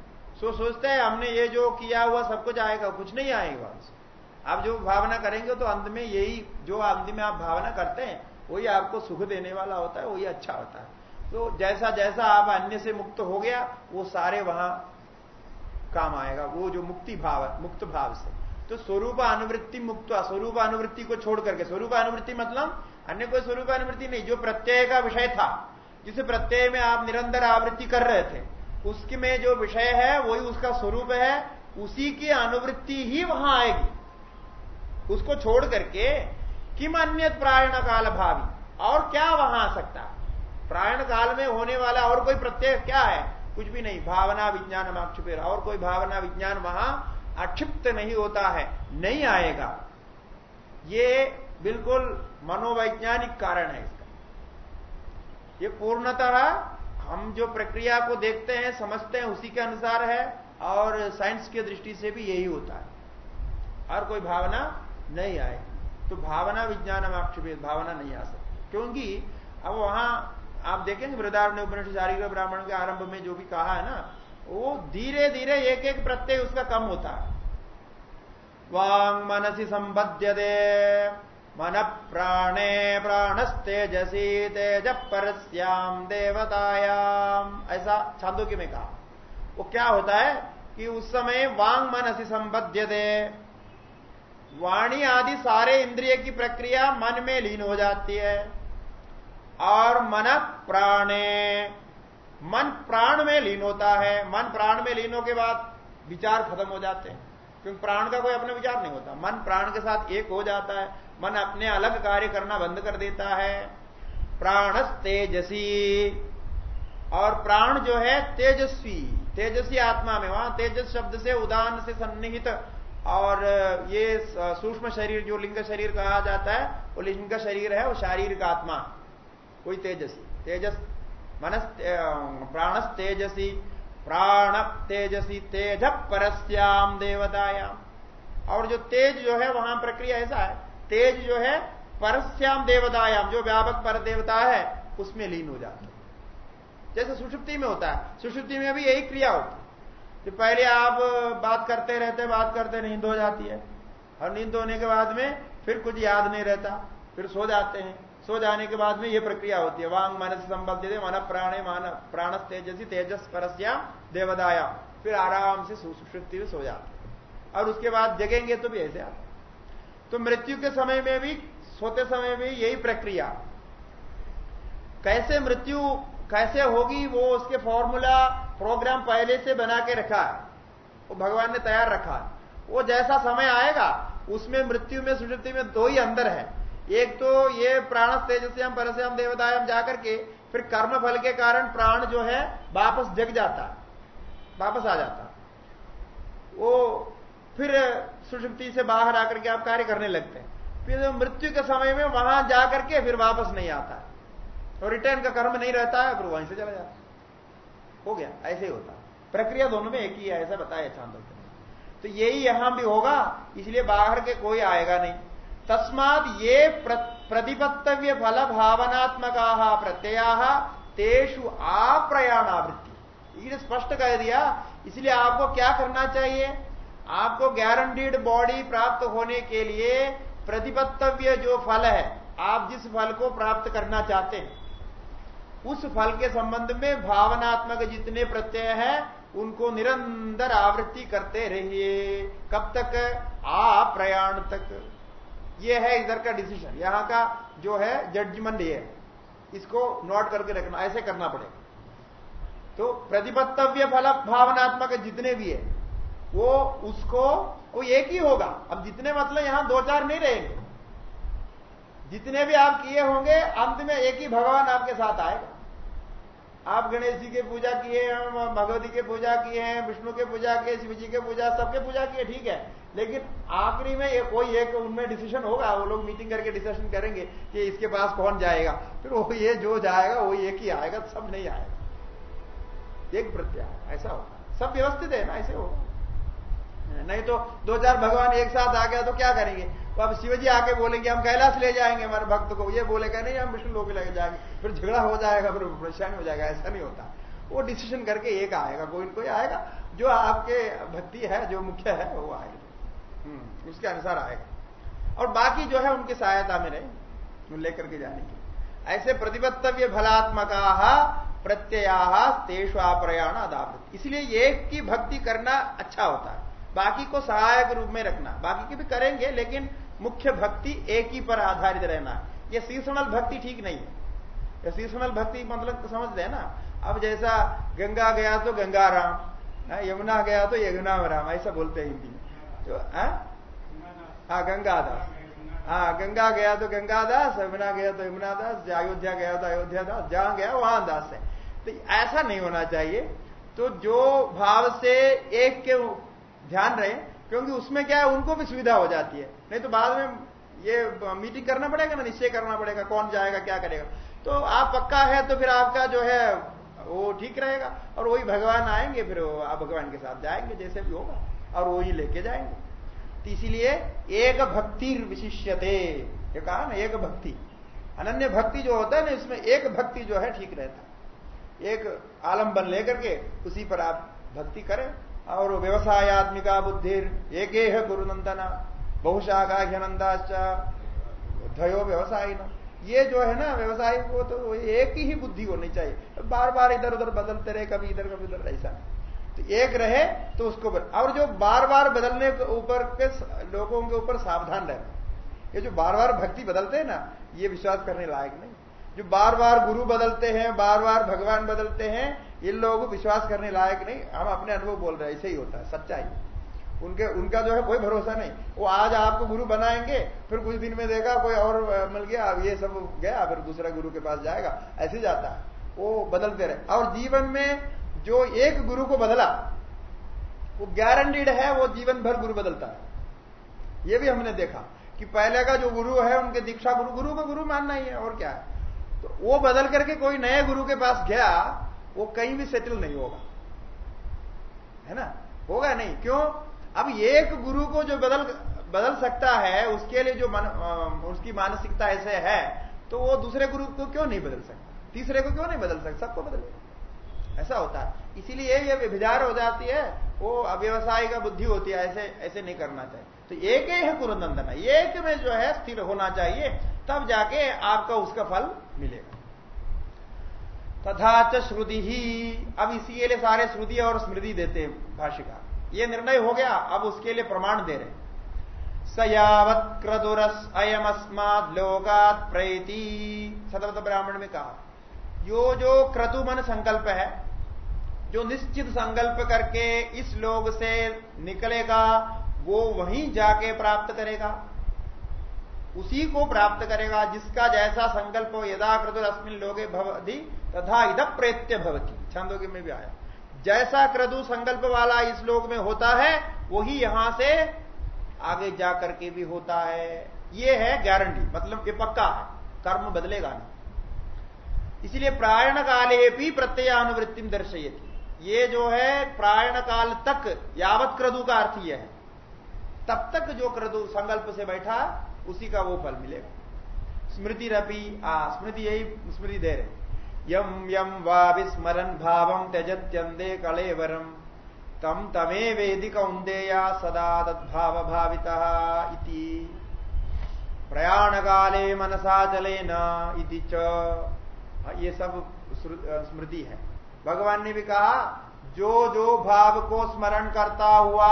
सो सोचते हैं, हमने ये जो किया हुआ सब कुछ आएगा, कुछ नहीं आएगा आप जो भावना करेंगे तो अंत में यही, जो अंत में आप भावना करते हैं, वही आपको सुख देने वाला होता है, वही अच्छा होता है। तो जैसा जैसा आप अन्य से मुक्त हो गया, वो सारे वहाँ काम आएगा, वो जो मुक्ति भाव मुक्त भाव से। तो स्वरूप अनुवृत्ति मुक्त, स्वरूप अनुवृत्ति को छोड़ करके, स्वरूप अनुवृत्ति मतलब अन्य कोई स्वरूप अनुवृत्ति नहीं, जो प्रत्यय का विषय था, जिस प्रत्यय में आप निरंतर आवृत्ति कर रहे थे, उसके में जो विषय है, वही उसका स्वरूप है, उसी की अनुवृत्ति ही वहाँ आएगी। उसको छोड़ करके किम अन्य प्रायण काल भावी। और क्या वहाँ आ सकता? प्रायण काल में होने वाला और कोई प्रत्यय क्या है? कुछ भी नहीं। भावना विज्ञान आक्षिपेर और कोई भावना विज्ञान वहाँ अक्षिप्त नहीं होता है। नहीं आएगा। ये बिल्कुल मनोवैज्ञानिक कारण है इसका। ये पूर्णतः हम जो प्रक्रिया को देखते हैं, समझते हैं, उसी के अनुसार है। और साइंस की दृष्टि से भी यही होता है। और कोई भावना नहीं आएगी तो भावना विज्ञान आक्षेप भावना नहीं आ सकती। क्योंकि अब वहाँ आप देखेंगे वृदारण उपनिषद शारीरिक ब्राह्मण के आरंभ में जो भी कहा है ना, वो धीरे धीरे एक एक प्रत्यय उसका कम होता है। वांग मनसी संबद्ध दे मन प्राणे प्राणस्ते प्राणस्तेजसी तेज परस्याम देवतायाम ऐसा छांदोग्य में कहा। वो क्या होता है कि उस समय वांग मनसी संबद्ध दे वाणी आदि सारे इंद्रिय की प्रक्रिया मन में लीन हो जाती है। और मन प्राणे। मन प्राण में लीन होता है। मन प्राण में लीन के बाद विचार खत्म हो जाते हैं। क्योंकि प्राण का कोई अपना विचार नहीं होता। मन प्राण के साथ एक हो जाता है। मन अपने अलग कार्य करना बंद कर देता है। प्राण तेजसी। और प्राण जो है तेजस्वी। तेजस्वी आत्मा में। वहाँ तेजस शब्द से उदान से सन्निहित और ये सूक्ष्म शरीर, जो लिंग शरीर कहा जाता है, वो लिंग शरीर है, वो शारीरिक आत्मा। कोई तेजसी। तेजस, मनस प्राणस तेजसी। प्राण तेजसी, तेज परस्याम देवतायाम। और जो तेज जो है, वहाँ प्रक्रिया ऐसा है। तेज जो है, परस्याम देवतायाम। जो व्यापक पर देवता है, उसमें लीन हो जाता है। जैसे सुषुप्ति में होता है। सुषुप्ति में भी यही क्रिया होती है। कि पहले आप बात करते रहते, बात करते, नींद हो जाती है। और नींद होने के बाद में फिर कुछ याद नहीं रहता, फिर सो जाते हैं। सो जाने के बाद में ये प्रक्रिया होती है। वांग मन से संबंधित मन प्राणे मान प्राण तेजसी, तेजस परस्या, देवदाया। फिर आराम से सुश्रुति में सो जाते और उसके बाद जगेंगे तो भी ऐसे आते तो मृत्यु के समय में भी, सोते समय भी यही प्रक्रिया। कैसे मृत्यु कैसे होगी वो उसके फॉर्मूला प्रोग्राम पहले से बना के रखा है। वो भगवान ने तैयार रखा है। वो जैसा समय आएगा, उसमें मृत्यु में सुश्रुति में दो ही अंदर है। एक तो ये प्राण तेजस्याम, परस्याम, देवतायाम जाकर के फिर कर्म फल के कारण प्राण जो है वापस जग जाता वापस आ जाता वो फिर सुषुप्ति से बाहर आकर के आप कार्य करने लगते हैं। फिर मृत्यु के समय में वहाँ जाकर के फिर वापस नहीं आता और रिटर्न का कर्म नहीं रहता है, फिर वहीं से चला जाता हो। गया, ऐसे ही होता प्रक्रिया दोनों में एक ही है, ऐसा बताया चांदो तो यही यहाँ भी होगा, इसलिए बाहर के कोई आएगा नहीं। तस्मात ये प्रतिपत्तव्य फल भावनात्मक प्रत्यया तेषु आप्रयाणावृत्ति। इसने स्पष्ट कह दिया, इसलिए आपको क्या करना चाहिए? आपको गारंटीड बॉडी प्राप्त होने के लिए प्रतिपत्तव्य जो फल है, आप जिस फल को प्राप्त करना चाहते हैं उस फल के संबंध में भावनात्मक जितने प्रत्यय हैं, उनको निरंतर आवृत्ति करते रहिए। कब तक? आ प्रयाण तक। ये है इधर का डिसीज़न यहाँ का जो है जजमेंट ये इसको नोट करके रखना, ऐसे करना पड़ेगा। तो प्रतिपत्तव्य फल, भावनात्मक जितने भी है, वो उसको, वो एक ही होगा। अब जितने मतलब यहाँ दो चार नहीं रहेंगे। जितने भी आप किए होंगे, अंत में एक ही भगवान आपके साथ आएगा। आप गणेश जी की पूजा किए हैं भगवती की पूजा किए हैं, विष्णु के पूजा किए शिव जी के पूजा, सबके पूजा किए, ठीक है। लेकिन आखिरी में ये कोई एक उनमें डिसीज़न होगा, वो लोग मीटिंग करके डिसीज़न करेंगे कि इसके पास कौन जाएगा। फिर वो ये जो जाएगा, वो एक ही आएगा, सब नहीं आएगा। एक प्रत्याय, ऐसा होगा। सब व्यवस्थित है ना, ऐसे होगा। नहीं तो दो चार भगवान एक साथ आ गया तो क्या करेंगे? तो अब शिवजी आके बोलेंगे हम कैलाश ले जाएँगे हमारे भक्त को। ये बोलेगा नहीं हम विष्णु लोग लेके जाएँगे। फिर झगड़ा हो जाएगा फिर परेशानी हो जाएगा ऐसा नहीं होता। वो डिसीज़न करके एक आएगा कोई कोई आएगा। जो आपके भक्ति है जो मुख्य है वो आएगा। हम्म, उसके अनुसार आएगा। और बाकी जो है उनकी सहायता में रहे लेकर के जाने की। ऐसे प्रतिबद्धव्य फलात्मका प्रत्यया तेषु प्रयाण अदावृत इसलिए एक की भक्ति करना अच्छा होता है। बाकी को सहायक रूप में रखना। बाकी की भी करेंगे, लेकिन मुख्य भक्ति एक ही पर आधारित रहना यह सीजनल भक्ति ठीक नहीं है। सीजनल भक्ति मतलब समझते हैं ना? अब जैसा गंगा गया तो गंगा राम यमुना गया तो यमुना राम, ऐसा बोलते हैं हिंदी में। तो हाँ गंगादास। हाँ गंगा गया तो गंगादास, यमुना गया तो यमुना दास अयोध्या गया तो अयोध्या दास जहाँ गया वहाँ दास है। तो ऐसा नहीं होना चाहिए। तो जो भाव से एक के ध्यान रहे, क्योंकि उसमें क्या है, उनको भी सुविधा हो जाती है। नहीं तो बाद में ये मीटिंग करना पड़ेगा ना, निश्चय करना पड़ेगा, कौन जाएगा, क्या करेगा। तो आप पक्का है तो फिर आपका जो है, वो ठीक रहेगा। और वही भगवान आएँगे, फिर आप भगवान के साथ जाएँगे, जैसे भी होगा, और वही लेके जाएँगे। तो इसीलिए एक भक्ति विशिष्यते कहा ना, एक भक्ति। अनन्य भक्ति जो होता है ना, इसमें एक भक्ति जो है, ठीक रहता। है एक आलंबन लेकर के उसी पर आप भक्ति करें। और व्यवसाय आत्मिका बुद्धि एक गुरु नंदना बहुशाखा घनंदाश्च ध्वयो व्यवसाय ये जो है ना, व्यवसाय को तो एक ही बुद्धि होनी चाहिए। बार बार इधर उधर बदलते रहे, कभी इधर कभी उधर, ऐसा। तो एक रहे तो उसको और जो बार बार बदलने के ऊपर के लोगों के ऊपर सावधान रहना। ये जो बार बार भक्ति बदलते हैं ना, ये विश्वास करने लायक नहीं। जो बार बार गुरु बदलते हैं बार बार भगवान बदलते हैं इन लोगों को विश्वास करने लायक नहीं, हम अपने अनुभव बोल रहे हैं, ऐसे ही होता है, सच्चाई। उनके, उनका जो है कोई भरोसा नहीं। वो आज आपको गुरु बनाएँगे, फिर कुछ दिन में देखा कोई और मिल गया, अब ये सब गया, फिर दूसरा गुरु के पास जाएगा। ऐसे जाता है। वो बदलते रहे। और जीवन में जो एक गुरु को बदला, वो गारंटीड है, वो जीवन भर गुरु बदलता है। ये भी हमने देखा कि पहले का जो गुरु है, उनके दीक्षा गुरु गुरु को गुरु मानना ही है, और क्या है? तो वो बदल करके कोई नए गुरु के पास गया वो कहीं भी सेटल नहीं होगा। है ना? होगा नहीं। क्यों? अब एक गुरु को जो बदल बदल सकता है उसके लिए जो मन, उसकी मानसिकता ऐसे है तो वो दूसरे गुरु को क्यों नहीं बदल सकता? तीसरे को क्यों नहीं बदल सकता? सबको बदले ऐसा होता है। इसीलिए ये विभिजार हो जाती है वो अव्यवसाय का बुद्धि होती है ऐसे ऐसे नहीं करना चाहिए। तो एक ही है कुरनंदन एक में जो है स्थिर होना चाहिए तब जाके आपका उसका फल मिलेगा। तथा च श्रुति। ही अब इसी के लिए सारे श्रुति और स्मृति देते हैं भाषिका ये निर्णय हो गया, अब उसके लिए प्रमाण दे रहे सयावत क्रदुरस अयमस्माद लोकात प्रैति। सतवत ब्राह्मण में कहा, यो जो क्रतु मन संकल्प है, जो निश्चित संकल्प करके इस लोग से निकलेगा, वो वहीं जाके प्राप्त करेगा। उसी को प्राप्त करेगा, जिसका जैसा संकल्प यदा क्रतु अस्मिन लोगे भवधि तथा इध प्रेत्य भवती। छंदोगे में भी आया। जैसा क्रदु संकल्प वाला इस लोक में होता है, वही यहाँ से आगे जा करके भी होता है। ये है गारंटी मतलब ये पक्का है। कर्म बदलेगा नहीं। इसलिए प्रायण काले भी प्रत्ययानुवृत्ति दर्शयती। ये जो है प्रायण काल तक, यावत क्रदु का अर्थ यह है। तब तक जो क्रदु संकल्प से बैठा उसी का वो फल मिलेगा। स्मृति रपी आ स्मृति यही स्मृति दे रहे यम यम वा विस्मरन भावम त्यजत्यंदे कलेवरम। तम तमे वेदिक उन्देया सदा तद्भाव भाविता प्रयाण काले मनसा चले न इति च। हाँ, ये सब स्मृति है। भगवान ने भी कहा जो जो भाव को स्मरण करता हुआ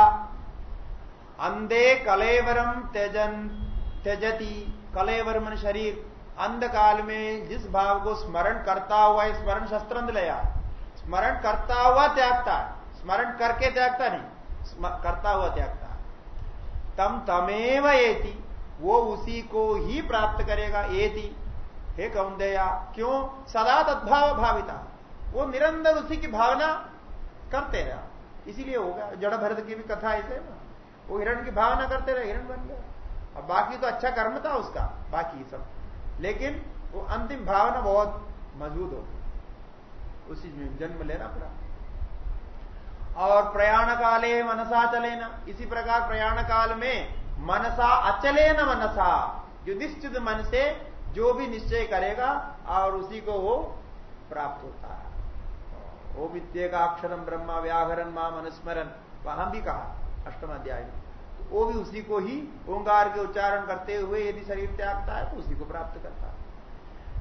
अंधे कलेवरम त्यजन त्यजती कलेवर शरीर। अंधकाल में जिस भाव को स्मरण करता हुआ स्मरण शस्त्र लिया स्मरण करता हुआ त्यागता। स्मरण करके त्यागता नहीं करता हुआ त्यागता। तम तमेव एति, वो उसी को ही प्राप्त करेगा एति। हे कौंदया क्यों? सदा तद्भाव भाविता। वो निरंतर उसी की भावना करते रहा। इसीलिए होगा जड़ भरत की भी कथा ऐसे वो हिरण की भावना करते रहे, हिरण बन गया। अब बाकी तो अच्छा कर्म था उसका, बाकी सब। लेकिन वो अंतिम भावना बहुत मज़बूत हो गई। उसी में जन्म लेना पड़ा। और प्रयाण काले मनसा चलेना। इसी प्रकार प्रयाण काल में मनसा अचले न मनसा। जो निश्चित मन से जो भी निश्चय करेगा, और उसी को वो प्राप्त होता है। का अक्षरम ब्रह्मा व्याघरण माँ अनुस्मरण वहाँ भी कहा, अष्टम अध्याय में। वो भी उसी को ही ओंकार के उच्चारण करते हुए यदि शरीर त्यागता है तो उसी को प्राप्त करता है।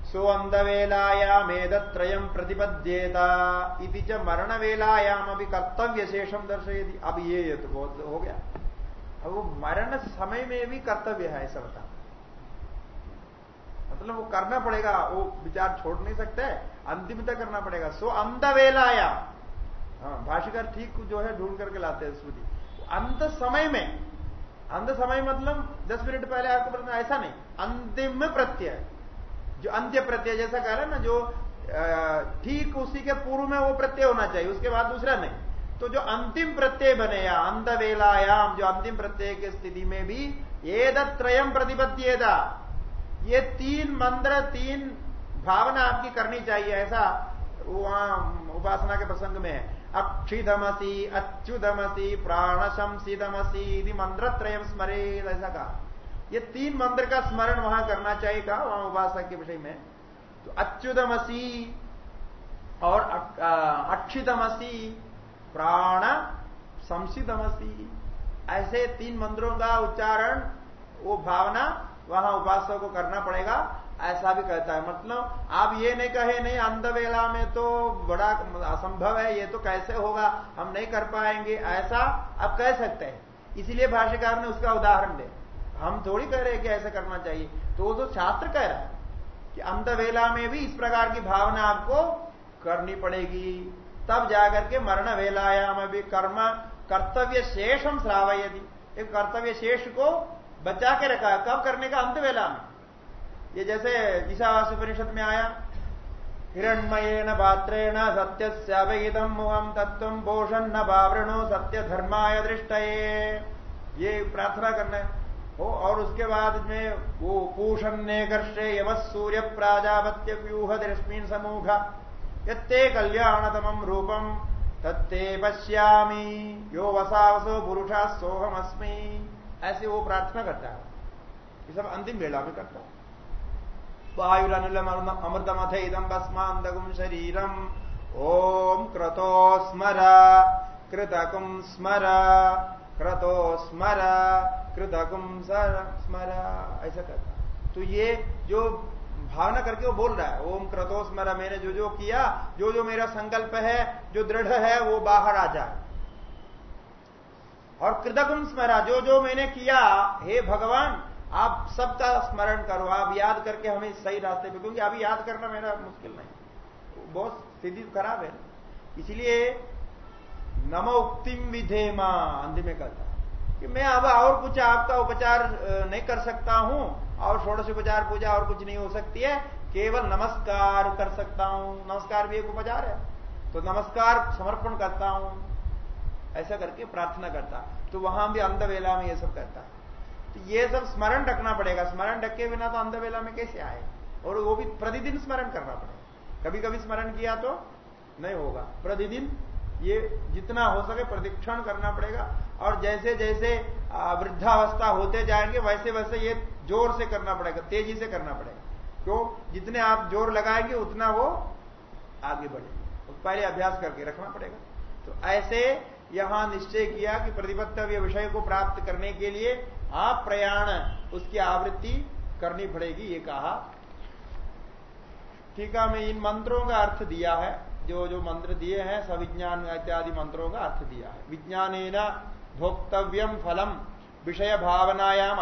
सो अंधवेलायाम एदत्रयम प्रतिपद्येता इति च मरण वेलायाम अभी कर्तव्य शेषम दर्शयती। अब ये तो बहुत हो गया। अब वो मरण समय में भी कर्तव्य है, ऐसा बता मतलब वो करना पड़ेगा, वो विचार छोड़ नहीं सकते, अंतिम तक करना पड़ेगा। सो अंध वेलाया हाँ भाषिकर ठीक जो है, ढूंढ करके लाते हैं स्मृति। अंत समय में अंत समय मतलब दस मिनट पहले आपको पता ऐसा नहीं। अंतिम प्रत्यय जो अंत्य प्रत्यय, जैसा कह रहे ना, जो ठीक उसी के पूर्व में वो प्रत्यय होना चाहिए, उसके बाद दूसरा नहीं। तो जो अंतिम प्रत्यय बने या अंत वेलायाम जो अंतिम प्रत्यय की स्थिति में भी एदत्रयम प्रतिपत्तियेदा ये तीन मंत्र, तीन भावना आपकी करनी चाहिए, ऐसा वहाँ उपासना के प्रसंग में है। अक्षिधमसी, अच्युधमसी, प्राणशंसिधमसी मंत्र त्रय स्मरे, ऐसा कहा। ये तीन मंत्र का स्मरण वहाँ करना चाहिए, कहा वहाँ उपासक के विषय में। तो अच्युतमसी और अक्षितमसी प्राण संसितमसी ऐसे तीन मंत्रों का उच्चारण, वो भावना वहाँ उपासक को करना पड़ेगा, ऐसा भी कहता है। मतलब आप ये नहीं कहे, नहीं, अंधवेला में तो बड़ा असंभव है, ये तो कैसे होगा? हम नहीं कर पाएँगे। ऐसा आप कह सकते हैं। इसीलिए भाष्यकार ने उसका उदाहरण दे। हम थोड़ी कह रहे कि ऐसा करना चाहिए। तो वो तो शास्त्र कह रहा है कि अंधवेला में भी इस प्रकार की भावना आपको करनी पड़ेगी। तब जाकर के मरण वेलायाम भी कर्म, कर्तव्य शेषम श्रावयदि एक कर्तव्य शेष को बचा के रखा कब करने का अंत वेला में? ये जैसे ईशावास उपनिषद में आया, हिरण्मयेन पात्रेण सत्य सवहितम मुहम तत्व पोषण न बावृणु सत्य धर्माय दृष्ट ये प्रार्थना करना है। हो और उसके बाद में वो पूषण ने कर्षे यम सूर्य प्राजापत्य व्यूह दृष्मीन समूह। ये कल्याणतम रूपम तत्ते पश्यामी। यो वसावसो पुरुषा सोहमस्मी ऐसे वो प्रार्थना करता है ये सब अंतिम वेला में करता है। वायुरनिलम अमृतमथ इदम भस्मांदगुम शरीरम। ओम क्रतो स्मर कृतकुम स्मर क्रतो स्मर कृतकुम स्मर, ऐसा करता तो ये जो भावना करके वो बोल रहा है ओम क्रतो स्मर मैंने जो जो किया, जो जो मेरा संकल्प है, जो दृढ़ है, वो बाहर आ जाए। और कृतकुम स्मरा, जो जो मैंने किया, हे भगवान, आप सबका स्मरण करो, आप याद करके हमें सही रास्ते पे, क्योंकि अभी याद करना मेरा मुश्किल नहीं। बहुत स्थिति खराब है। इसलिए नम उक्तिम विधे माँ अंतिम में कहता कि मैं अब और कुछ आपका उपचार नहीं कर सकता हूँ, और षोड़श उपचार पूजा और कुछ नहीं हो सकती है, केवल नमस्कार कर सकता हूँ। नमस्कार भी एक उपचार है। तो नमस्कार समर्पण करता हूँ। ऐसा करके प्रार्थना करता। तो वहाँ भी अंधवेला में ये सब करता। तो ये सब स्मरण रखना पड़ेगा। स्मरण रखे बिना तो अंधवेला में कैसे आए? और वो भी प्रतिदिन स्मरण करना पड़ेगा। कभी कभी स्मरण किया तो नहीं होगा। प्रतिदिन ये जितना हो सके प्रदिक्षण करना पड़ेगा। और जैसे जैसे वृद्धावस्था होते जाएँगे वैसे वैसे ये ज़ोर से करना पड़ेगा, तेज़ी से करना पड़ेगा। क्यों? जितने आप ज़ोर लगाएँगे, उतना वो आगे बढ़ेगा। तो पहले अभ्यास करके रखना पड़ेगा। तो ऐसे यहाँ निश्चय किया कि प्रतिपत्तव्य विषय को प्राप्त करने के लिए आप प्रयाण, उसकी आवृत्ति करनी पड़ेगी, ये कहा। ठीक है, मैं इन मंत्रों का अर्थ दिया है, जो जो मंत्र दिए हैं, सविज्ञान इत्यादि मंत्रों का अर्थ दिया है। विज्ञान भोक्तव्यम फलम विषय भावनायाम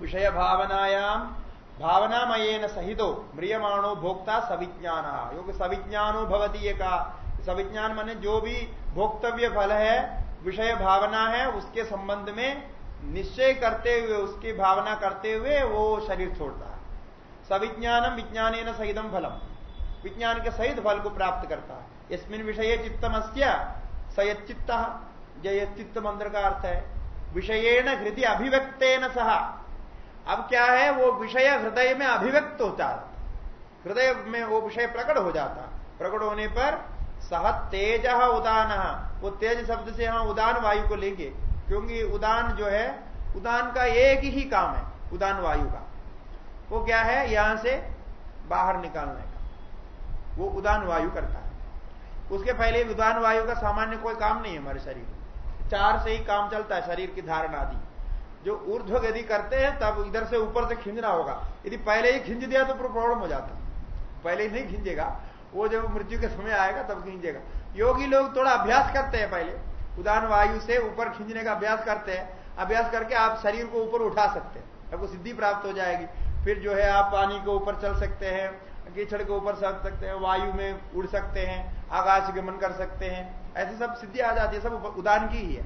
विषय भावनायाम भावनामयन सहितो, म्रियमाणो भोक्ता सविज्ञान। क्योंकि सविज्ञानो भवती, ये सविज्ञान माने जो भी भोक्तव्य फल है, विषय भावना है, उसके संबंध में निश्चय करते हुए, उसकी भावना करते हुए वो शरीर छोड़ता है। सविज्ञानम विज्ञान सहितम फलम। विज्ञान के सहित फल को प्राप्त करता है। इसमिन विषय चित्तमस्या सयचित्त जय चित्त मंत्र का अर्थ है। विषयेण हृदय अभिव्यक्तेन सह। अब क्या है, वो विषय हृदय में अभिव्यक्त होता है। हृदय में वो विषय प्रकट हो जाता प्रकट होने पर सह तेज उदान। वो तेज शब्द से हम उदान वायु को लेंगे, क्योंकि उदान जो है, उदान का एक ही काम है, उदान वायु का। वो क्या है? यहाँ से बाहर निकालने का। वो उदान वायु करता है। उसके पहले उदान वायु का सामान्य कोई काम नहीं है हमारे शरीर में। चार से ही काम चलता है शरीर की धारण आदि। जो ऊर्ध्व गति करते हैं, तब इधर से ऊपर से खिंचना होगा। यदि पहले ही खिंच दिया तो प्रॉब्लम हो जाता पहले ही नहीं खिंचेगा। वो जब मृत्यु के समय आएगा, तब खींचेगा। योगी लोग थोड़ा अभ्यास करते हैं पहले। उदान वायु से ऊपर खींचने का अभ्यास करते हैं। अभ्यास करके आप शरीर को ऊपर उठा सकते हैं। आपको सिद्धि प्राप्त हो जाएगी। फिर जो है, आप पानी के ऊपर चल सकते हैं, कीचड़ के ऊपर चल सकते हैं, वायु में उड़ सकते हैं, आकाश गमन कर सकते हैं। ऐसे सब सिद्धि आ जाती है, सब उदान की ही है,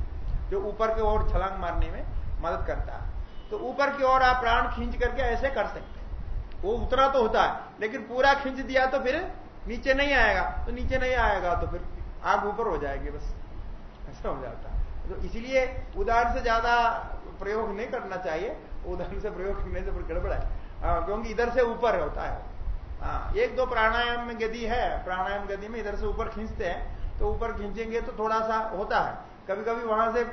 जो ऊपर की ओर छलांग मारने में मदद करता है। तो ऊपर की ओर आप प्राण खींच करके ऐसे कर सकते हैं। वो उतना तो होता है, लेकिन पूरा खींच दिया तो फिर नीचे नहीं आएगा तो नीचे नहीं आएगा तो फिर आग ऊपर हो जाएगी बस। ऐसा हो जाता है। तो इसलिए उदाहरण से ज़्यादा प्रयोग नहीं करना चाहिए उदाहरण से प्रयोग करने से फिर गड़बड़ है। हाँ, क्योंकि इधर से ऊपर होता है। हाँ एक दो प्राणायाम में गति है प्राणायाम गति में इधर से ऊपर खींचते हैं तो ऊपर खींचेंगे तो थोड़ा सा होता है। कभी कभी वहाँ से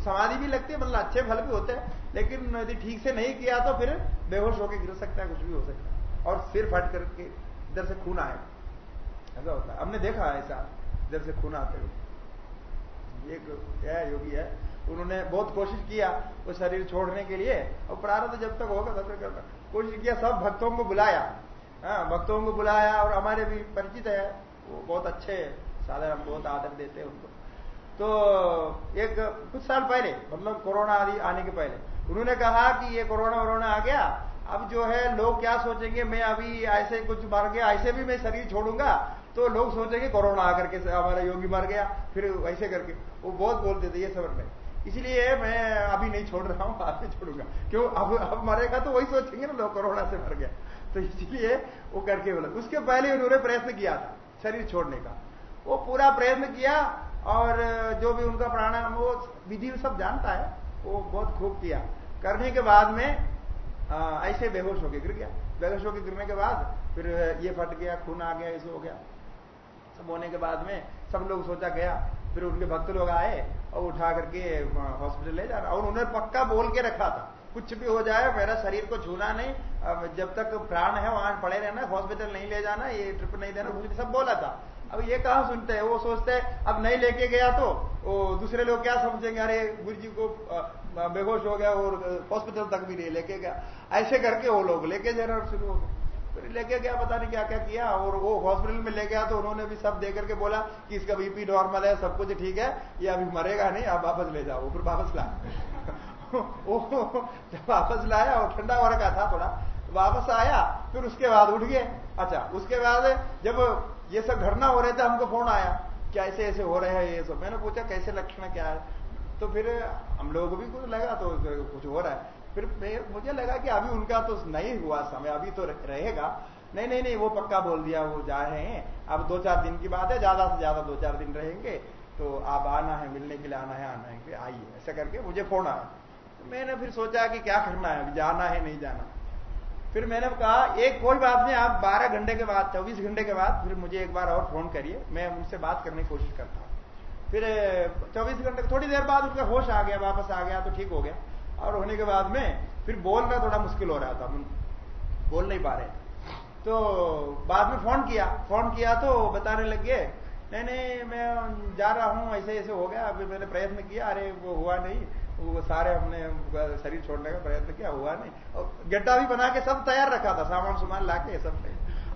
समाधि भी लगती है मतलब अच्छे फल भी होते हैं लेकिन यदि ठीक से नहीं किया तो फिर बेहोश होकर गिर सकता है कुछ भी हो सकता है। और सिर फट करके इधर से खून आएगा ऐसा होता है। हमने देखा ऐसा, इधर से खून आते हुए। एक योगी है। उन्होंने बहुत कोशिश किया वो शरीर छोड़ने के लिए, और प्रारंभ जब तक होगा तब तक कोशिश किया, सब भक्तों को बुलाया। हाँ भक्तों को बुलाया, और हमारे भी परिचित है। वो बहुत अच्छे साधन हम बहुत आदर देते हैं उनको। तो एक कुछ साल पहले मतलब कोरोना आदि आने के पहले, उन्होंने कहा कि ये कोरोना वोरोना आ गया अब जो है, लोग क्या सोचेंगे, मैं अभी ऐसे कुछ मर गया, ऐसे भी मैं शरीर छोड़ूँगा तो लोग सोचेंगे कोरोना आकर के हमारा योगी मर गया, फिर ऐसे करके। वो बहुत बोलते थे ये सब में। इसलिए मैं अभी नहीं छोड़ रहा हूँ, बाद में छोड़ूँगा। क्यों? अब अब मरेगा तो वही सोचेंगे ना, लोग कोरोना से मर गया। तो इसलिए वो करके बोला। उसके पहले उन्होंने प्रयत्न किया था, शरीर छोड़ने का। वो पूरा प्रयत्न किया, और जो भी उनका प्राणायाम, वो विधि सब जानता है। वो बहुत खूब किया। करने के बाद में आ, ऐसे बेहोश होके गिर गया। बेहोश होके गिरने के बाद फिर ये फट गया खून आ गया ऐसे हो गया। सब होने के बाद में सब लोग सोचा गया फिर उनके भक्त लोग आए और उठा करके हॉस्पिटल ले जाना। और उन्होंने पक्का बोल के रखा था कुछ भी हो जाए मेरा शरीर को छूना नहीं जब तक प्राण है वहाँ पड़े रहना हॉस्पिटल नहीं ले जाना ये ट्रिप नहीं देना कुछ सब बोला था। अब ये कहा सुनते हैं? वो सोचते हैं अब नहीं लेके गया तो वो दूसरे लोग क्या समझेंगे? अरे गुरु जी को बेहोश हो गया और हॉस्पिटल तक भी नहीं लेके गया। ऐसे करके वो लोग लेके जा जाना शुरू हो गए। फिर लेके गया, पता नहीं क्या क्या किया और वो हॉस्पिटल में ले गया तो उन्होंने भी सब दे करके बोला कि इसका बीपी नॉर्मल है, सब कुछ ठीक है, ये अभी मरेगा नहीं, आप वापस ले जाओ फिर वापस ला जब वापस लाया और ठंडा हो रखा था थोड़ा, वापस आया, फिर उसके बाद उठ गए। अच्छा उसके बाद जब ये सब घटना हो रहे थे, हमको फ़ोन आया, क्या ऐसे ऐसे हो रहे हैं ये सब? मैंने पूछा, कैसे लक्षण क्या है? तो फिर हम लोगों को भी कुछ लगा तो कुछ हो रहा है। फिर मुझे लगा कि अभी उनका तो नहीं हुआ समय, अभी तो रहेगा। नहीं नहीं नहीं, वो पक्का बोल दिया, वो जा रहे हैं। अब दो चार दिन की बात है, ज़्यादा से ज़्यादा दो चार दिन रहेंगे। तो आप आना है, मिलने के लिए आना है आना है आइए। ऐसा करके मुझे फ़ोन आया। तो मैंने फिर सोचा कि क्या करना है अभी जाना है, नहीं जाना। फिर मैंने कहा, एक, कोई बात नहीं, आप 12 घंटे के बाद 24 घंटे के बाद फिर मुझे एक बार और फ़ोन करिए। मैं उनसे बात करने की कोशिश करता हूँ। फिर 24 घंटे, थोड़ी देर बाद उनका होश आ गया, वापस आ गया तो ठीक हो गया। और होने के बाद में फिर बोलना थोड़ा मुश्किल हो रहा था बोल नहीं पा रहे। तो बाद में फ़ोन किया फ़ोन किया तो बताने लग गए, नहीं नहीं, मैं जा रहा हूँ, ऐसे ऐसे हो गया, अभी मैंने प्रयत्न किया, अरे, वो हुआ नहीं, वो सारे हमने शरीर छोड़ने का प्रयत्न किया, हुआ नहीं। और गड्ढा भी बना के सब तैयार रखा था, सामान सुमान ला के सब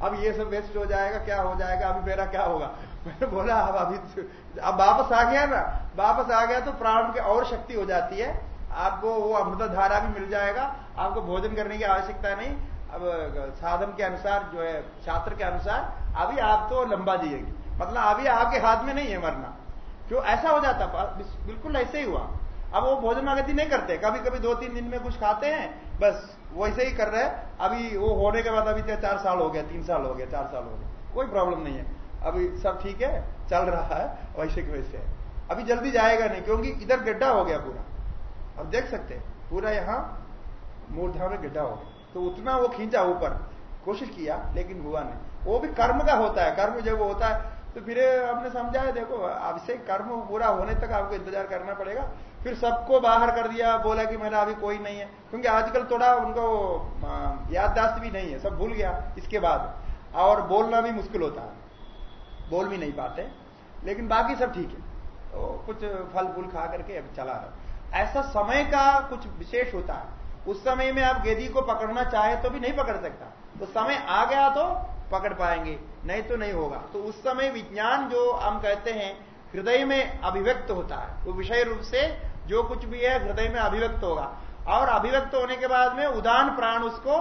अब ये सब वेस्ट हो जाएगा, क्या हो जाएगा, अभी मेरा क्या होगा? मैंने बोला अब अभी अब वापस आ गया ना, वापस आ गया तो प्राण की और शक्ति हो जाती है। आपको वो अमृत धारा भी मिल जाएगा। आपको भोजन करने की आवश्यकता नहीं। अब, साधन के अनुसार जो है, शास्त्र के अनुसार, अभी आप तो लंबा जिएगी। मतलब अभी आपके हाथ में नहीं है मरना। क्यों? ऐसा हो जाता बिल्कुल ऐसे ही हुआ। अब वो भोजन आगति नहीं करते। कभी कभी दो तीन दिन में कुछ खाते हैं, बस वैसे ही कर रहे हैं। अभी वो होने के बाद अभी चार साल हो गया, तीन साल हो गया, चार साल हो गया। कोई प्रॉब्लम नहीं है। अभी सब ठीक है, चल रहा है, वैसे के वैसे अभी जल्दी जाएगा नहीं, क्योंकि इधर गड्ढा हो गया पूरा। अब देख सकते हैं, पूरा यहाँ मूर्धा में गड्ढा हो गया। तो उतना वो खींचा ऊपर, कोशिश किया, लेकिन हुआ नहीं। वो भी कर्म का होता है, कर्म जब होता है तो फिर हमने समझा है देखो, अब से कर्म पूरा होने तक आपको इंतज़ार करना पड़ेगा। फिर सबको बाहर कर दिया, बोला कि मेरा अभी कोई नहीं है। क्योंकि आजकल थोड़ा उनको याददाश्त भी नहीं है, सब भूल गया इसके बाद। और बोलना भी मुश्किल होता है। बोल भी नहीं पाते, लेकिन बाकी सब ठीक है। तो कुछ फल फूल खा करके अब चला रहा ऐसा समय का कुछ विशेष होता है। उस समय में आप गेदी को पकड़ना चाहे तो भी नहीं पकड़ सकता। तो समय आ गया तो पकड़ पाएँगे, नहीं तो नहीं होगा। तो उस समय विज्ञान जो हम कहते हैं, हृदय में अभिव्यक्त होता है। वो विषय रूप से जो कुछ भी है, हृदय में अभिव्यक्त होगा। और अभिव्यक्त होने के बाद में उदान प्राण उसको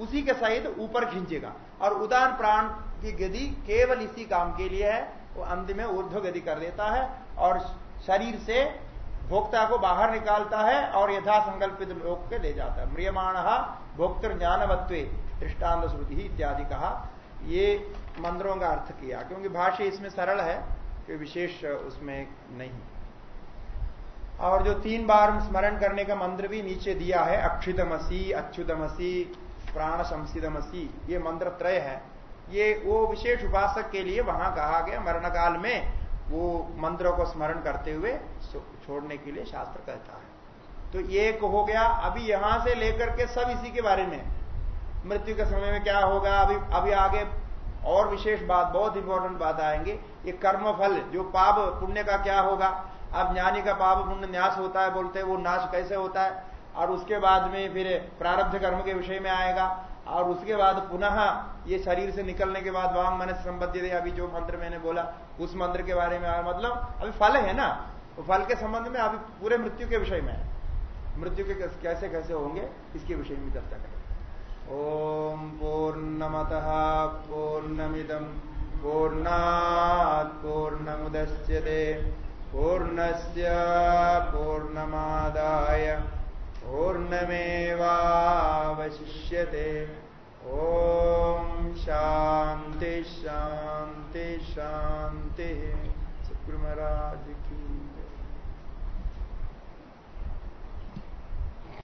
उसी के सहित ऊपर खींचेगा। और उदान प्राण की गति केवल इसी काम के लिए है, वो अंत में ऊर्ध्व गति कर देता है और शरीर से भोक्ता को बाहर निकालता है और यथा संकल्पित लोक के ले जाता है। म्रियमाण भोक्तृ ज्ञानवत्व दृष्टांत श्रुति इत्यादि कहा। ये मंत्रों का अर्थ किया, क्योंकि भाष्य इसमें सरल है कि विशेष उसमें नहीं। और जो तीन बार स्मरण करने का मंत्र भी नीचे दिया है, अक्षितमसी, अच्युतमसी प्राण शमसिदमसी ये मंत्र त्रय है। ये वो विशेष उपासक के लिए वहाँ कहा गया मरण काल में वो मंत्रों को स्मरण करते हुए छोड़ने के लिए शास्त्र कहता है। तो एक हो गया, अभी यहाँ से लेकर के सब इसी के बारे में। मृत्यु के समय में क्या होगा, अभी अभी आगे और विशेष बात, बहुत इंपॉर्टेंट बात आएँगे। ये कर्म फल जो पाप पुण्य का क्या होगा? अब ज्ञानी का पाप पुण्य न्यास होता है, बोलते हैं, वो नाश कैसे होता है? और उसके बाद में फिर प्रारब्ध कर्म के विषय में आएगा। और उसके बाद पुनः ये शरीर से निकलने के बाद वांग मन संबंधित अभी जो मंत्र मैंने बोला, उस मंत्र के बारे में मतलब अभी फल है ना? तो फल के संबंध में अभी पूरे मृत्यु के विषय में है। मृत्यु के कैसे कैसे होंगे, इसके विषय में चर्चा करें ओम पूर्णमत पूर्णमिदम पूर्णात् पूर्णमुदच्यते पूर्णस्य पूर्णमादाय। पूर्णमेवावशिष्यते। ओ शांति शांति शांति शुक्र की